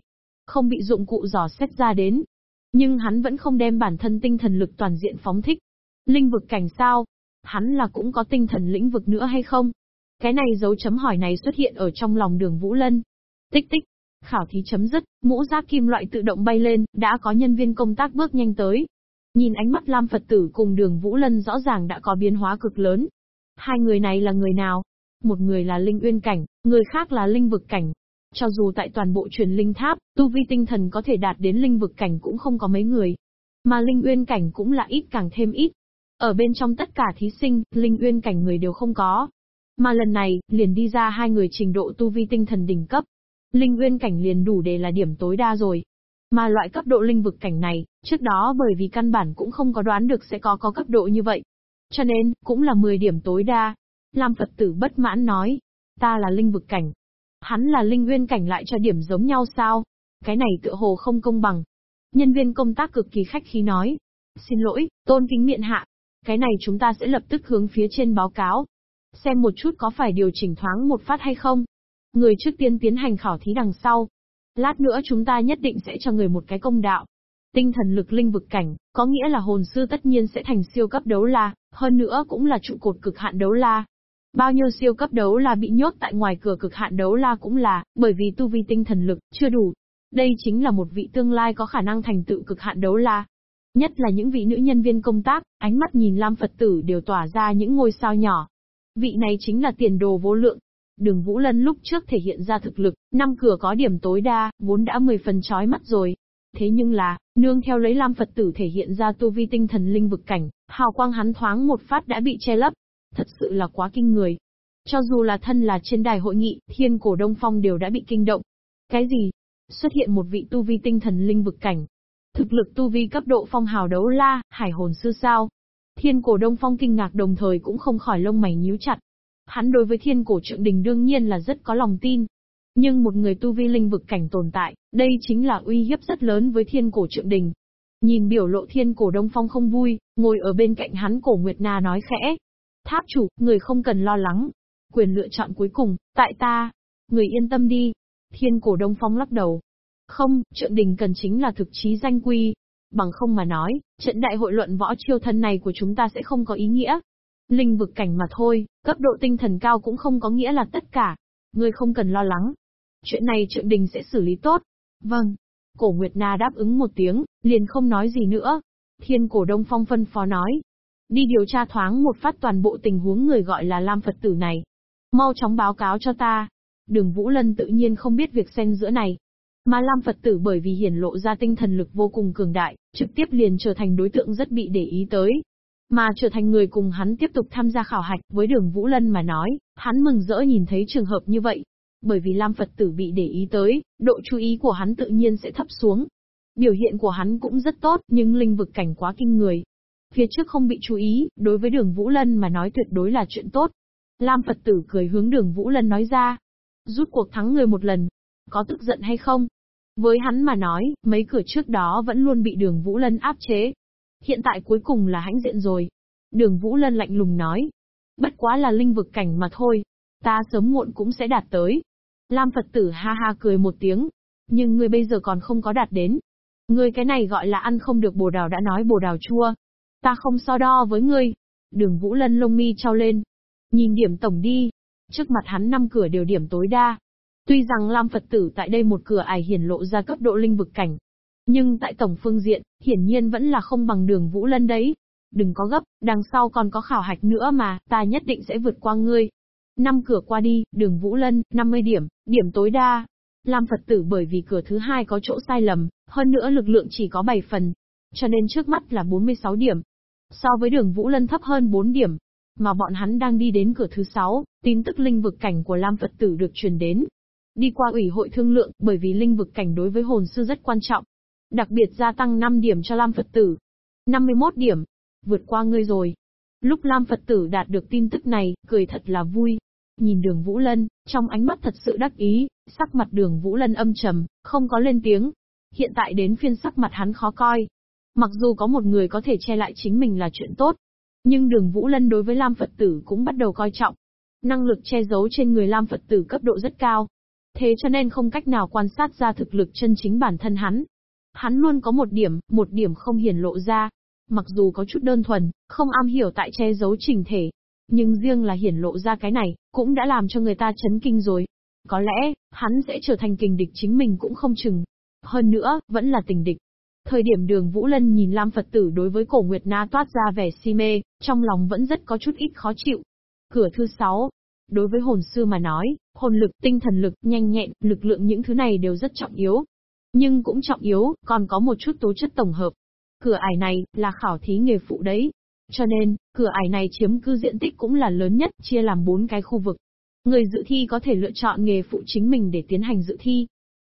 Không bị dụng cụ dò xét ra đến. Nhưng hắn vẫn không đem bản thân tinh thần lực toàn diện phóng thích. Linh vực cảnh sao? Hắn là cũng có tinh thần lĩnh vực nữa hay không? Cái này dấu chấm hỏi này xuất hiện ở trong lòng đường Vũ Lân. Tích tích. Khảo thí chấm dứt, mũ giáp kim loại tự động bay lên, đã có nhân viên công tác bước nhanh tới. Nhìn ánh mắt Lam Phật tử cùng đường Vũ Lân rõ ràng đã có biến hóa cực lớn. Hai người này là người nào? Một người là linh uyên cảnh, người khác là linh vực cảnh. Cho dù tại toàn bộ truyền linh tháp, tu vi tinh thần có thể đạt đến linh vực cảnh cũng không có mấy người. Mà linh uyên cảnh cũng là ít càng thêm ít. Ở bên trong tất cả thí sinh, linh uyên cảnh người đều không có. Mà lần này, liền đi ra hai người trình độ tu vi tinh thần đỉnh cấp. Linh uyên cảnh liền đủ để là điểm tối đa rồi. Mà loại cấp độ linh vực cảnh này, trước đó bởi vì căn bản cũng không có đoán được sẽ có có cấp độ như vậy. Cho nên, cũng là 10 điểm tối đa. Lam Phật tử bất mãn nói, ta là linh vực cảnh. Hắn là linh nguyên cảnh lại cho điểm giống nhau sao? Cái này tựa hồ không công bằng. Nhân viên công tác cực kỳ khách khí nói. Xin lỗi, tôn kính miệng hạ. Cái này chúng ta sẽ lập tức hướng phía trên báo cáo. Xem một chút có phải điều chỉnh thoáng một phát hay không. Người trước tiên tiến hành khảo thí đằng sau. Lát nữa chúng ta nhất định sẽ cho người một cái công đạo. Tinh thần lực linh vực cảnh, có nghĩa là hồn sư tất nhiên sẽ thành siêu cấp đấu la, hơn nữa cũng là trụ cột cực hạn đấu la. Bao nhiêu siêu cấp đấu la bị nhốt tại ngoài cửa cực hạn đấu la cũng là, bởi vì tu vi tinh thần lực, chưa đủ. Đây chính là một vị tương lai có khả năng thành tựu cực hạn đấu la. Nhất là những vị nữ nhân viên công tác, ánh mắt nhìn Lam Phật tử đều tỏa ra những ngôi sao nhỏ. Vị này chính là tiền đồ vô lượng. Đường Vũ Lân lúc trước thể hiện ra thực lực, năm cửa có điểm tối đa, vốn đã 10 phần chói mắt rồi. Thế nhưng là, nương theo lấy Lam Phật tử thể hiện ra tu vi tinh thần linh vực cảnh, hào quang hắn thoáng một phát đã bị che lấp. Thật sự là quá kinh người. Cho dù là thân là trên đài hội nghị, thiên cổ đông phong đều đã bị kinh động. Cái gì? Xuất hiện một vị tu vi tinh thần linh vực cảnh. Thực lực tu vi cấp độ phong hào đấu la, hải hồn sư sao? Thiên cổ đông phong kinh ngạc đồng thời cũng không khỏi lông mày nhíu chặt. Hắn đối với thiên cổ trượng đình đương nhiên là rất có lòng tin, nhưng một người tu vi linh vực cảnh tồn tại, đây chính là uy hiếp rất lớn với thiên cổ trượng đình. Nhìn biểu lộ thiên cổ đông phong không vui, ngồi ở bên cạnh hắn cổ Nguyệt Na nói khẽ. Tháp chủ, người không cần lo lắng. Quyền lựa chọn cuối cùng, tại ta. Người yên tâm đi. Thiên cổ đông phong lắc đầu. Không, trượng đình cần chính là thực chí danh quy. Bằng không mà nói, trận đại hội luận võ chiêu thân này của chúng ta sẽ không có ý nghĩa. Linh vực cảnh mà thôi, cấp độ tinh thần cao cũng không có nghĩa là tất cả. Ngươi không cần lo lắng, Chuyện này trượng đình sẽ xử lý tốt. Vâng. Cổ Nguyệt Na đáp ứng một tiếng, liền không nói gì nữa. Thiên cổ Đông Phong phân phó nói. Đi điều tra thoáng một phát toàn bộ tình huống người gọi là Lam Phật tử này. Mau chóng báo cáo cho ta. Đường Vũ Lân tự nhiên không biết việc xen giữa này. Mà Lam Phật tử bởi vì hiển lộ ra tinh thần lực vô cùng cường đại, trực tiếp liền trở thành đối tượng rất bị để ý tới. Mà trở thành người cùng hắn tiếp tục tham gia khảo hạch với đường Vũ Lân mà nói, hắn mừng rỡ nhìn thấy trường hợp như vậy, bởi vì Lam Phật tử bị để ý tới, độ chú ý của hắn tự nhiên sẽ thấp xuống. Biểu hiện của hắn cũng rất tốt, nhưng linh vực cảnh quá kinh người. Phía trước không bị chú ý, đối với đường Vũ Lân mà nói tuyệt đối là chuyện tốt. Lam Phật tử cười hướng đường Vũ Lân nói ra. Rút cuộc thắng người một lần. Có tức giận hay không? Với hắn mà nói, mấy cửa trước đó vẫn luôn bị đường Vũ Lân áp chế. Hiện tại cuối cùng là hãnh diện rồi. Đường Vũ Lân lạnh lùng nói. Bất quá là linh vực cảnh mà thôi. Ta sớm muộn cũng sẽ đạt tới. Lam Phật tử ha ha cười một tiếng. Nhưng ngươi bây giờ còn không có đạt đến. Ngươi cái này gọi là ăn không được bồ đào đã nói bồ đào chua. Ta không so đo với ngươi. Đường Vũ Lân lông mi trao lên. Nhìn điểm tổng đi. Trước mặt hắn năm cửa đều điểm tối đa. Tuy rằng Lam Phật tử tại đây một cửa ải hiển lộ ra cấp độ linh vực cảnh. Nhưng tại tổng phương diện, hiển nhiên vẫn là không bằng đường Vũ Lân đấy. Đừng có gấp, đằng sau còn có khảo hạch nữa mà, ta nhất định sẽ vượt qua ngươi. Năm cửa qua đi, đường Vũ Lân, 50 điểm, điểm tối đa. Lam Phật tử bởi vì cửa thứ hai có chỗ sai lầm, hơn nữa lực lượng chỉ có 7 phần. Cho nên trước mắt là 46 điểm. So với đường Vũ Lân thấp hơn 4 điểm. Mà bọn hắn đang đi đến cửa thứ 6, tin tức linh vực cảnh của Lam Phật tử được truyền đến. Đi qua ủy hội thương lượng, bởi vì linh vực cảnh đối với hồn sư rất quan trọng. Đặc biệt gia tăng 5 điểm cho Lam Phật tử. 51 điểm. Vượt qua ngươi rồi. Lúc Lam Phật tử đạt được tin tức này, cười thật là vui. Nhìn đường Vũ Lân, trong ánh mắt thật sự đắc ý, sắc mặt đường Vũ Lân âm trầm, không có lên tiếng. Hiện tại đến phiên sắc mặt hắn khó coi. Mặc dù có một người có thể che lại chính mình là chuyện tốt, nhưng đường Vũ Lân đối với Lam Phật tử cũng bắt đầu coi trọng. Năng lực che giấu trên người Lam Phật tử cấp độ rất cao. Thế cho nên không cách nào quan sát ra thực lực chân chính bản thân hắn. Hắn luôn có một điểm, một điểm không hiển lộ ra. Mặc dù có chút đơn thuần, không am hiểu tại che giấu trình thể, nhưng riêng là hiển lộ ra cái này, cũng đã làm cho người ta chấn kinh rồi. Có lẽ, hắn sẽ trở thành kình địch chính mình cũng không chừng. Hơn nữa, vẫn là tình địch. Thời điểm đường Vũ Lân nhìn Lam Phật tử đối với cổ Nguyệt Na toát ra vẻ si mê, trong lòng vẫn rất có chút ít khó chịu. Cửa thứ sáu. Đối với hồn sư mà nói, hồn lực, tinh thần lực, nhanh nhẹn, lực lượng những thứ này đều rất trọng yếu. Nhưng cũng trọng yếu, còn có một chút tố chất tổng hợp. Cửa ải này, là khảo thí nghề phụ đấy. Cho nên, cửa ải này chiếm cư diện tích cũng là lớn nhất, chia làm bốn cái khu vực. Người dự thi có thể lựa chọn nghề phụ chính mình để tiến hành dự thi.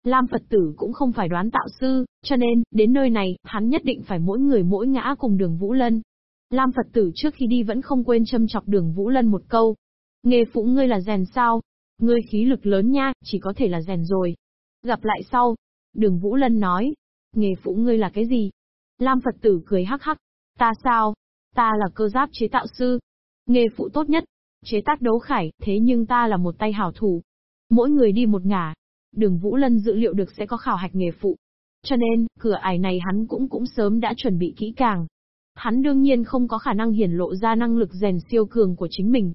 Lam Phật tử cũng không phải đoán tạo sư, cho nên, đến nơi này, hắn nhất định phải mỗi người mỗi ngã cùng đường Vũ Lân. Lam Phật tử trước khi đi vẫn không quên châm chọc đường Vũ Lân một câu. Nghề phụ ngươi là rèn sao? Ngươi khí lực lớn nha, chỉ có thể là rèn rồi. Gặp lại sau. Đường Vũ Lân nói. Nghề phụ ngươi là cái gì? Lam Phật tử cười hắc hắc. Ta sao? Ta là cơ giáp chế tạo sư. Nghề phụ tốt nhất. Chế tác đấu khải, thế nhưng ta là một tay hảo thủ. Mỗi người đi một ngả. Đường Vũ Lân dự liệu được sẽ có khảo hạch nghề phụ. Cho nên, cửa ải này hắn cũng cũng sớm đã chuẩn bị kỹ càng. Hắn đương nhiên không có khả năng hiển lộ ra năng lực rèn siêu cường của chính mình.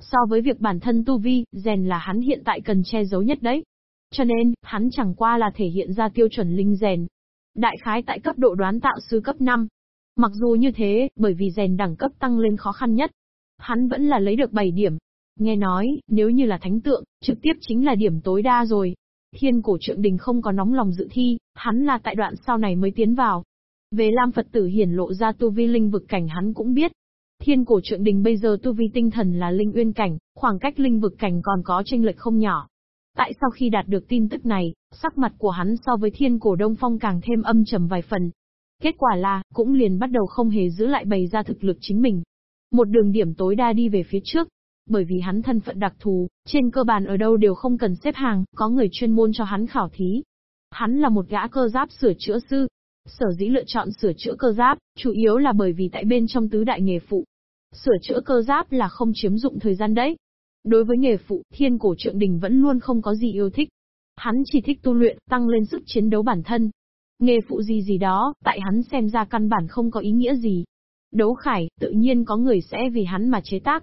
So với việc bản thân tu vi, rèn là hắn hiện tại cần che giấu nhất đấy. Cho nên, hắn chẳng qua là thể hiện ra tiêu chuẩn linh rèn. Đại khái tại cấp độ đoán tạo sư cấp 5. Mặc dù như thế, bởi vì rèn đẳng cấp tăng lên khó khăn nhất, hắn vẫn là lấy được 7 điểm. Nghe nói, nếu như là thánh tượng, trực tiếp chính là điểm tối đa rồi. Thiên cổ trượng đình không có nóng lòng dự thi, hắn là tại đoạn sau này mới tiến vào. Về Lam Phật tử hiển lộ ra tu vi linh vực cảnh hắn cũng biết. Thiên cổ trượng đình bây giờ tu vi tinh thần là linh uyên cảnh, khoảng cách linh vực cảnh còn có tranh lệch không nhỏ. Tại sau khi đạt được tin tức này, sắc mặt của hắn so với thiên cổ đông phong càng thêm âm trầm vài phần. Kết quả là, cũng liền bắt đầu không hề giữ lại bày ra thực lực chính mình. Một đường điểm tối đa đi về phía trước. Bởi vì hắn thân phận đặc thù, trên cơ bản ở đâu đều không cần xếp hàng, có người chuyên môn cho hắn khảo thí. Hắn là một gã cơ giáp sửa chữa sư, Sở dĩ lựa chọn sửa chữa cơ giáp, chủ yếu là bởi vì tại bên trong tứ đại nghề phụ. Sửa chữa cơ giáp là không chiếm dụng thời gian đấy. Đối với nghề phụ, thiên cổ trượng đình vẫn luôn không có gì yêu thích. Hắn chỉ thích tu luyện, tăng lên sức chiến đấu bản thân. Nghề phụ gì gì đó, tại hắn xem ra căn bản không có ý nghĩa gì. Đấu khải, tự nhiên có người sẽ vì hắn mà chế tác.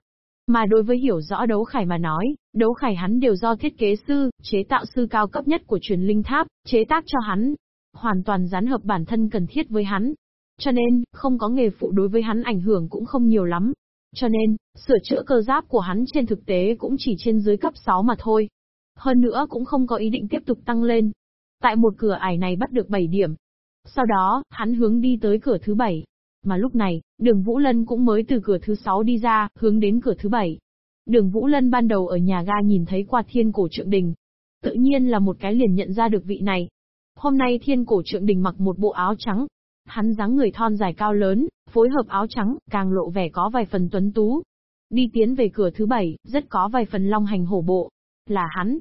Mà đối với hiểu rõ đấu khải mà nói, đấu khải hắn đều do thiết kế sư, chế tạo sư cao cấp nhất của truyền linh tháp, chế tác cho hắn, hoàn toàn gián hợp bản thân cần thiết với hắn. Cho nên, không có nghề phụ đối với hắn ảnh hưởng cũng không nhiều lắm. Cho nên, sửa chữa cơ giáp của hắn trên thực tế cũng chỉ trên dưới cấp 6 mà thôi. Hơn nữa cũng không có ý định tiếp tục tăng lên. Tại một cửa ải này bắt được 7 điểm. Sau đó, hắn hướng đi tới cửa thứ 7. Mà lúc này, đường Vũ Lân cũng mới từ cửa thứ 6 đi ra, hướng đến cửa thứ 7. Đường Vũ Lân ban đầu ở nhà ga nhìn thấy qua thiên cổ trượng đình. Tự nhiên là một cái liền nhận ra được vị này, Hôm nay thiên cổ trượng đình mặc một bộ áo trắng. Hắn dáng người thon dài cao lớn, phối hợp áo trắng, càng lộ vẻ có vài phần tuấn tú. Đi tiến về cửa thứ bảy, rất có vài phần long hành hổ bộ. Là hắn.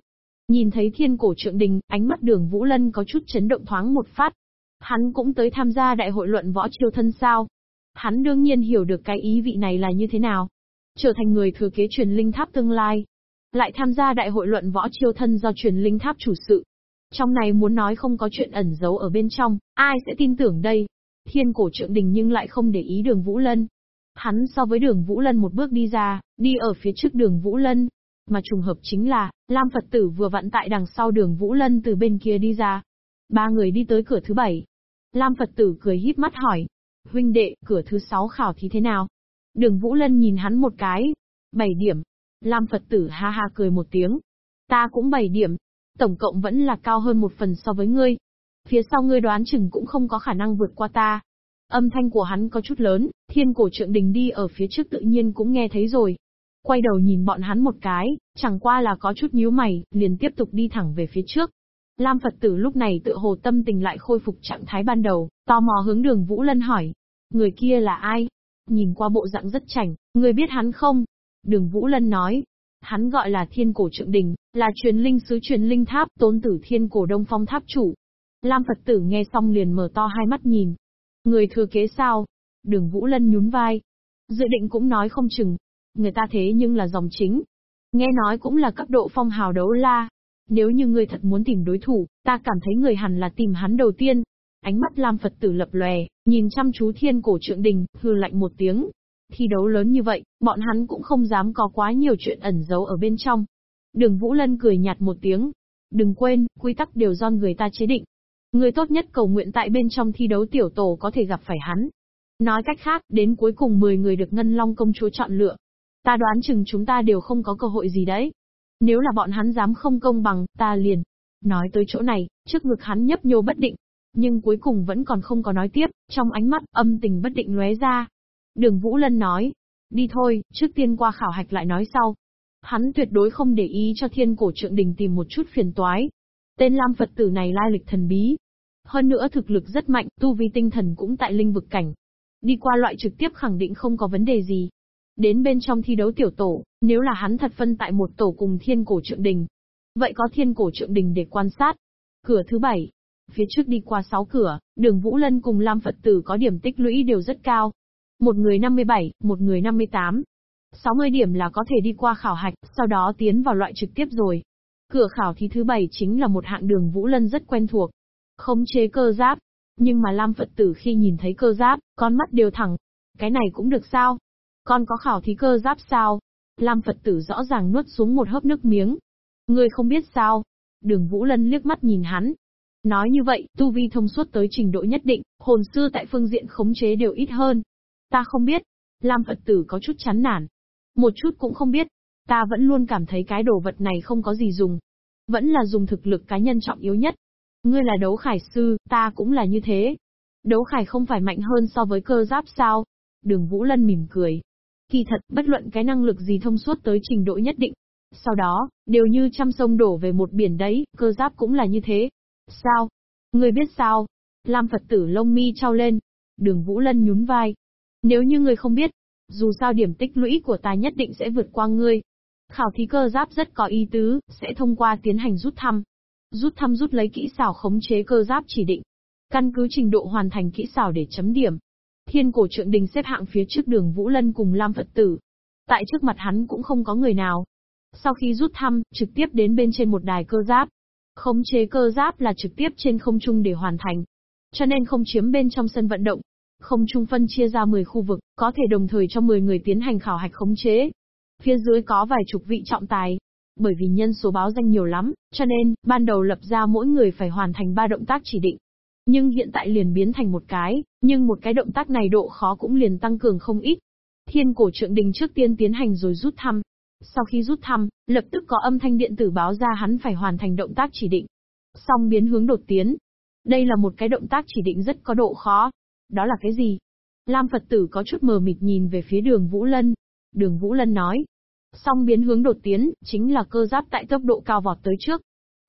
Nhìn thấy thiên cổ trượng đình, ánh mắt đường Vũ Lân có chút chấn động thoáng một phát. Hắn cũng tới tham gia đại hội luận võ chiêu thân sao. Hắn đương nhiên hiểu được cái ý vị này là như thế nào. Trở thành người thừa kế truyền linh tháp tương lai. Lại tham gia đại hội luận võ chiêu thân do truyền linh tháp chủ sự. Trong này muốn nói không có chuyện ẩn giấu ở bên trong, ai sẽ tin tưởng đây? Thiên cổ trượng đình nhưng lại không để ý đường Vũ Lân. Hắn so với đường Vũ Lân một bước đi ra, đi ở phía trước đường Vũ Lân. Mà trùng hợp chính là, Lam Phật tử vừa vặn tại đằng sau đường Vũ Lân từ bên kia đi ra. Ba người đi tới cửa thứ bảy. Lam Phật tử cười híp mắt hỏi. Huynh đệ, cửa thứ sáu khảo thì thế nào? Đường Vũ Lân nhìn hắn một cái. Bảy điểm. Lam Phật tử ha ha cười một tiếng. Ta cũng bảy điểm, tổng cộng vẫn là cao hơn một phần so với ngươi. Phía sau ngươi đoán chừng cũng không có khả năng vượt qua ta. Âm thanh của hắn có chút lớn, thiên cổ trượng đình đi ở phía trước tự nhiên cũng nghe thấy rồi. Quay đầu nhìn bọn hắn một cái, chẳng qua là có chút nhíu mày, liền tiếp tục đi thẳng về phía trước. Lam Phật tử lúc này tự hồ tâm tình lại khôi phục trạng thái ban đầu, tò mò hướng đường Vũ Lân hỏi. Người kia là ai? Nhìn qua bộ dạng rất chảnh, người biết hắn không? Đường Vũ Lân nói, Hắn gọi là thiên cổ trượng đình, là truyền linh sứ truyền linh tháp, tốn tử thiên cổ đông phong tháp chủ. Lam Phật tử nghe xong liền mở to hai mắt nhìn. Người thừa kế sao? Đường Vũ Lân nhún vai. Dự định cũng nói không chừng. Người ta thế nhưng là dòng chính. Nghe nói cũng là cấp độ phong hào đấu la. Nếu như người thật muốn tìm đối thủ, ta cảm thấy người hẳn là tìm hắn đầu tiên. Ánh mắt Lam Phật tử lập lòe, nhìn chăm chú thiên cổ trượng đình, hư lạnh một tiếng, Thi đấu lớn như vậy, bọn hắn cũng không dám có quá nhiều chuyện ẩn giấu ở bên trong. Đường Vũ Lân cười nhạt một tiếng. Đừng quên, quy tắc đều do người ta chế định. Người tốt nhất cầu nguyện tại bên trong thi đấu tiểu tổ có thể gặp phải hắn. Nói cách khác, đến cuối cùng 10 người được Ngân Long công chúa chọn lựa. Ta đoán chừng chúng ta đều không có cơ hội gì đấy. Nếu là bọn hắn dám không công bằng, ta liền. Nói tới chỗ này, trước ngực hắn nhấp nhô bất định. Nhưng cuối cùng vẫn còn không có nói tiếp, trong ánh mắt âm tình bất định lóe ra. Đường Vũ Lân nói, đi thôi, trước tiên qua khảo hạch lại nói sau. Hắn tuyệt đối không để ý cho thiên cổ trượng đình tìm một chút phiền toái. Tên Lam Phật tử này lai lịch thần bí. Hơn nữa thực lực rất mạnh, tu vi tinh thần cũng tại linh vực cảnh. Đi qua loại trực tiếp khẳng định không có vấn đề gì. Đến bên trong thi đấu tiểu tổ, nếu là hắn thật phân tại một tổ cùng thiên cổ trượng đình. Vậy có thiên cổ trượng đình để quan sát. Cửa thứ bảy. Phía trước đi qua sáu cửa, đường Vũ Lân cùng Lam Phật tử có điểm tích lũy đều rất cao. Một người 57, một người 58. 60 điểm là có thể đi qua khảo hạch, sau đó tiến vào loại trực tiếp rồi. Cửa khảo thí thứ bảy chính là một hạng đường Vũ Lân rất quen thuộc. Khống chế cơ giáp. Nhưng mà Lam Phật tử khi nhìn thấy cơ giáp, con mắt đều thẳng. Cái này cũng được sao? Con có khảo thí cơ giáp sao? Lam Phật tử rõ ràng nuốt xuống một hớp nước miếng. Ngươi không biết sao? Đường Vũ Lân liếc mắt nhìn hắn. Nói như vậy, tu vi thông suốt tới trình độ nhất định, hồn sư tại phương diện khống chế đều ít hơn. Ta không biết. Lam Phật tử có chút chán nản. Một chút cũng không biết. Ta vẫn luôn cảm thấy cái đồ vật này không có gì dùng. Vẫn là dùng thực lực cá nhân trọng yếu nhất. Ngươi là đấu khải sư, ta cũng là như thế. Đấu khải không phải mạnh hơn so với cơ giáp sao? Đường Vũ Lân mỉm cười. Kỳ thật, bất luận cái năng lực gì thông suốt tới trình độ nhất định. Sau đó, đều như trăm sông đổ về một biển đấy, cơ giáp cũng là như thế. Sao? người biết sao? Lam Phật tử lông mi trao lên. Đường Vũ Lân nhún vai. Nếu như người không biết, dù sao điểm tích lũy của ta nhất định sẽ vượt qua ngươi. Khảo thí cơ giáp rất có ý tứ, sẽ thông qua tiến hành rút thăm. Rút thăm rút lấy kỹ xảo khống chế cơ giáp chỉ định. Căn cứ trình độ hoàn thành kỹ xảo để chấm điểm. Thiên cổ trượng đình xếp hạng phía trước đường Vũ Lân cùng Lam Phật tử. Tại trước mặt hắn cũng không có người nào. Sau khi rút thăm, trực tiếp đến bên trên một đài cơ giáp. Khống chế cơ giáp là trực tiếp trên không trung để hoàn thành. Cho nên không chiếm bên trong sân vận động, không trung phân chia ra 10 khu vực, có thể đồng thời cho 10 người tiến hành khảo hạch khống chế. Phía dưới có vài chục vị trọng tài. Bởi vì nhân số báo danh nhiều lắm, cho nên, ban đầu lập ra mỗi người phải hoàn thành 3 động tác chỉ định. Nhưng hiện tại liền biến thành một cái, nhưng một cái động tác này độ khó cũng liền tăng cường không ít. Thiên cổ trượng đình trước tiên tiến hành rồi rút thăm. Sau khi rút thăm, lập tức có âm thanh điện tử báo ra hắn phải hoàn thành động tác chỉ định. Xong biến hướng đột tiến. Đây là một cái động tác chỉ định rất có độ khó, đó là cái gì? Lam Phật tử có chút mờ mịt nhìn về phía đường Vũ Lân. Đường Vũ Lân nói. Song biến hướng đột tiến, chính là cơ giáp tại tốc độ cao vọt tới trước.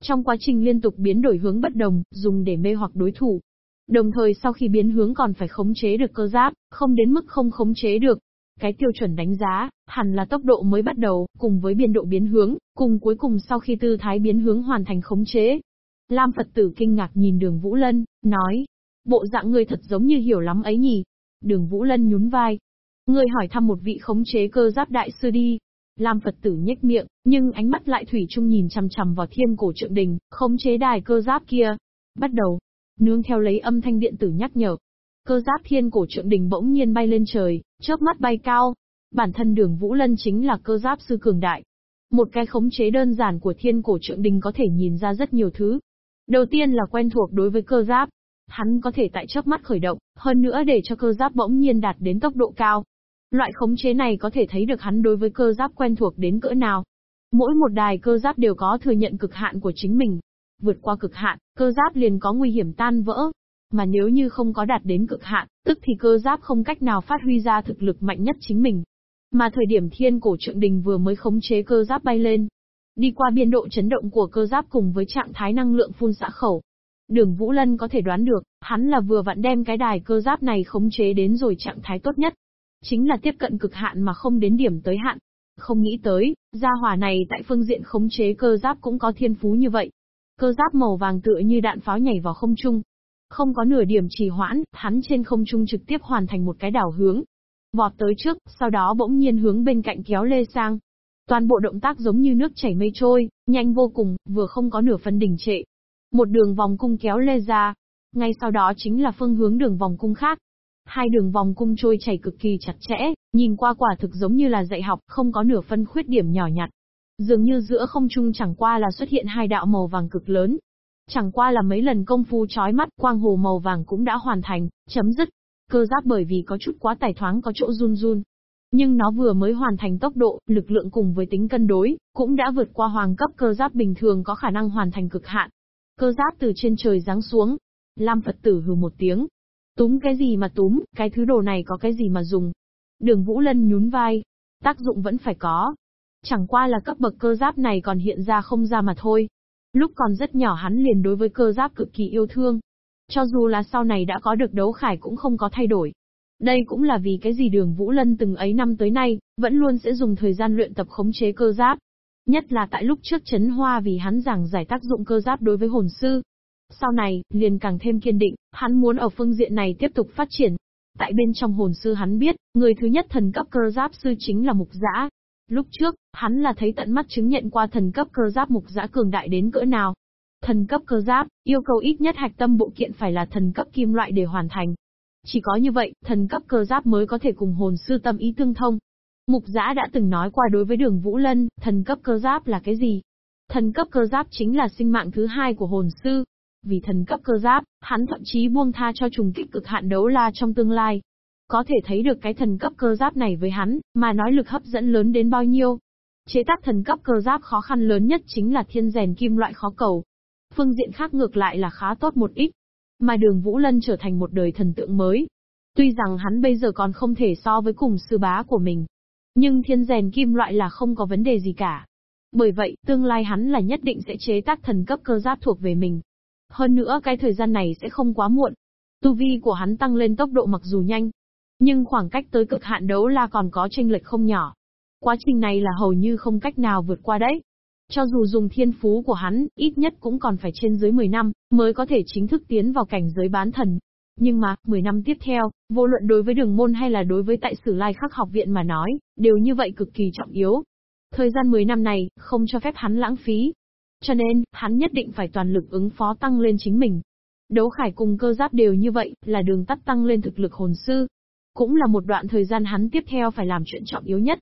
Trong quá trình liên tục biến đổi hướng bất đồng, dùng để mê hoặc đối thủ. Đồng thời sau khi biến hướng còn phải khống chế được cơ giáp, không đến mức không khống chế được. Cái tiêu chuẩn đánh giá, hẳn là tốc độ mới bắt đầu, cùng với biên độ biến hướng, cùng cuối cùng sau khi tư thái biến hướng hoàn thành khống chế. Lam Phật tử kinh ngạc nhìn đường Vũ Lân, nói, Bộ dạng ngươi thật giống như hiểu lắm ấy nhỉ. Đường Vũ Lân nhún vai. Ngươi hỏi thăm một vị khống chế cơ giáp đại sư đi. Lam Phật tử nhếch miệng, nhưng ánh mắt lại thủy chung nhìn chằm chằm vào thiên cổ trượng đình, khống chế đài cơ giáp kia. Bắt đầu. Nương theo lấy âm thanh điện tử nhắc nhở. Cơ giáp thiên cổ trượng đình bỗng nhiên bay lên trời, chớp mắt bay cao. Bản thân đường Vũ Lân chính là cơ giáp sư cường đại. Một cái khống chế đơn giản của thiên cổ trượng đình có thể nhìn ra rất nhiều thứ. Đầu tiên là quen thuộc đối với cơ giáp, Hắn có thể tại chớp mắt khởi động, hơn nữa để cho cơ giáp bỗng nhiên đạt đến tốc độ cao. Loại khống chế này có thể thấy được hắn đối với cơ giáp quen thuộc đến cỡ nào. Mỗi một đài cơ giáp đều có thừa nhận cực hạn của chính mình. Vượt qua cực hạn, cơ giáp liền có nguy hiểm tan vỡ. Mà nếu như không có đạt đến cực hạn, tức thì cơ giáp không cách nào phát huy ra thực lực mạnh nhất chính mình. Mà thời điểm thiên cổ trượng đình vừa mới khống chế cơ giáp bay lên, đi qua biên độ chấn động của cơ giáp cùng với trạng thái năng lượng phun xạ khẩu, Đường Vũ Lân có thể đoán được, hắn là vừa vặn đem cái đài cơ giáp này khống chế đến rồi trạng thái tốt nhất. Chính là tiếp cận cực hạn mà không đến điểm tới hạn. Không nghĩ tới, gia hỏa này tại phương diện khống chế cơ giáp cũng có thiên phú như vậy. Cơ giáp màu vàng tựa như đạn pháo nhảy vào không trung. Không có nửa điểm trì hoãn, hắn trên không trung trực tiếp hoàn thành một cái đảo hướng. Vọt tới trước, sau đó bỗng nhiên hướng bên cạnh kéo lê sang. Toàn bộ động tác giống như nước chảy mây trôi, nhanh vô cùng, vừa không có nửa phân đình trệ. Một đường vòng cung kéo lê ra. Ngay sau đó chính là phương hướng đường vòng cung khác. Hai đường vòng cung trôi chảy cực kỳ chặt chẽ, nhìn qua quả thực giống như là dạy học, không có nửa phân khuyết điểm nhỏ nhặt. Dường như giữa không trung chẳng qua là xuất hiện hai đạo màu vàng cực lớn. Chẳng qua là mấy lần công phu chói mắt, quang hồ màu vàng cũng đã hoàn thành, chấm dứt. Cơ giáp bởi vì có chút quá tài thoáng có chỗ run run. Nhưng nó vừa mới hoàn thành tốc độ, lực lượng cùng với tính cân đối, cũng đã vượt qua hoàng cấp cơ giáp bình thường có khả năng hoàn thành cực hạn. Cơ giáp từ trên trời giáng xuống. Lam Phật tử hừ một tiếng. Túm cái gì mà túm, cái thứ đồ này có cái gì mà dùng. Đường Vũ Lân nhún vai. Tác dụng vẫn phải có. Chẳng qua là cấp bậc cơ giáp này còn hiện ra không ra mà thôi. Lúc còn rất nhỏ hắn liền đối với cơ giáp cực kỳ yêu thương. Cho dù là sau này đã có được đấu khải cũng không có thay đổi. Đây cũng là vì cái gì đường Vũ Lân từng ấy năm tới nay, vẫn luôn sẽ dùng thời gian luyện tập khống chế cơ giáp. Nhất là tại lúc trước chấn hoa vì hắn giảng giải tác dụng cơ giáp đối với hồn sư. Sau này, liền càng thêm kiên định, hắn muốn ở phương diện này tiếp tục phát triển. Tại bên trong hồn sư hắn biết, người thứ nhất thần cấp cơ giáp sư chính là mục giã. Lúc trước, hắn là thấy tận mắt chứng nhận qua thần cấp cơ giáp mục giã cường đại đến cỡ nào. Thần cấp cơ giáp, yêu cầu ít nhất hạch tâm bộ kiện phải là thần cấp kim loại để hoàn thành. Chỉ có như vậy, thần cấp cơ giáp mới có thể cùng hồn sư tâm ý tương thông. Mục giã đã từng nói qua đối với đường Vũ Lân, thần cấp cơ giáp là cái gì? Thần cấp cơ giáp chính là sinh mạng thứ hai của hồn sư. Vì thần cấp cơ giáp, hắn thậm chí buông tha cho trùng kích cực hạn đấu la trong tương lai. Có thể thấy được cái thần cấp cơ giáp này với hắn, mà nói lực hấp dẫn lớn đến bao nhiêu. Chế tác thần cấp cơ giáp khó khăn lớn nhất chính là thiên rèn kim loại khó cầu. Phương diện khác ngược lại là khá tốt một ít. Mà đường Vũ Lân trở thành một đời thần tượng mới. Tuy rằng hắn bây giờ còn không thể so với cùng sư bá của mình. Nhưng thiên rèn kim loại là không có vấn đề gì cả. Bởi vậy, tương lai hắn là nhất định sẽ chế tác thần cấp cơ giáp thuộc về mình. Hơn nữa cái thời gian này sẽ không quá muộn. Tu vi của hắn tăng lên tốc độ mặc dù nhanh. Nhưng khoảng cách tới cực hạn đấu la còn có tranh lệch không nhỏ. Quá trình này là hầu như không cách nào vượt qua đấy. Cho dù dùng thiên phú của hắn, ít nhất cũng còn phải trên dưới 10 năm, mới có thể chính thức tiến vào cảnh giới bán thần. Nhưng mà, 10 năm tiếp theo, vô luận đối với đường môn hay là đối với tại sử lai khắc học viện mà nói, đều như vậy cực kỳ trọng yếu. Thời gian 10 năm này, không cho phép hắn lãng phí. Cho nên, hắn nhất định phải toàn lực ứng phó tăng lên chính mình. Đấu khải cùng cơ giáp đều như vậy, là đường tắt tăng lên thực lực hồn sư. Cũng là một đoạn thời gian hắn tiếp theo phải làm chuyện trọng yếu nhất.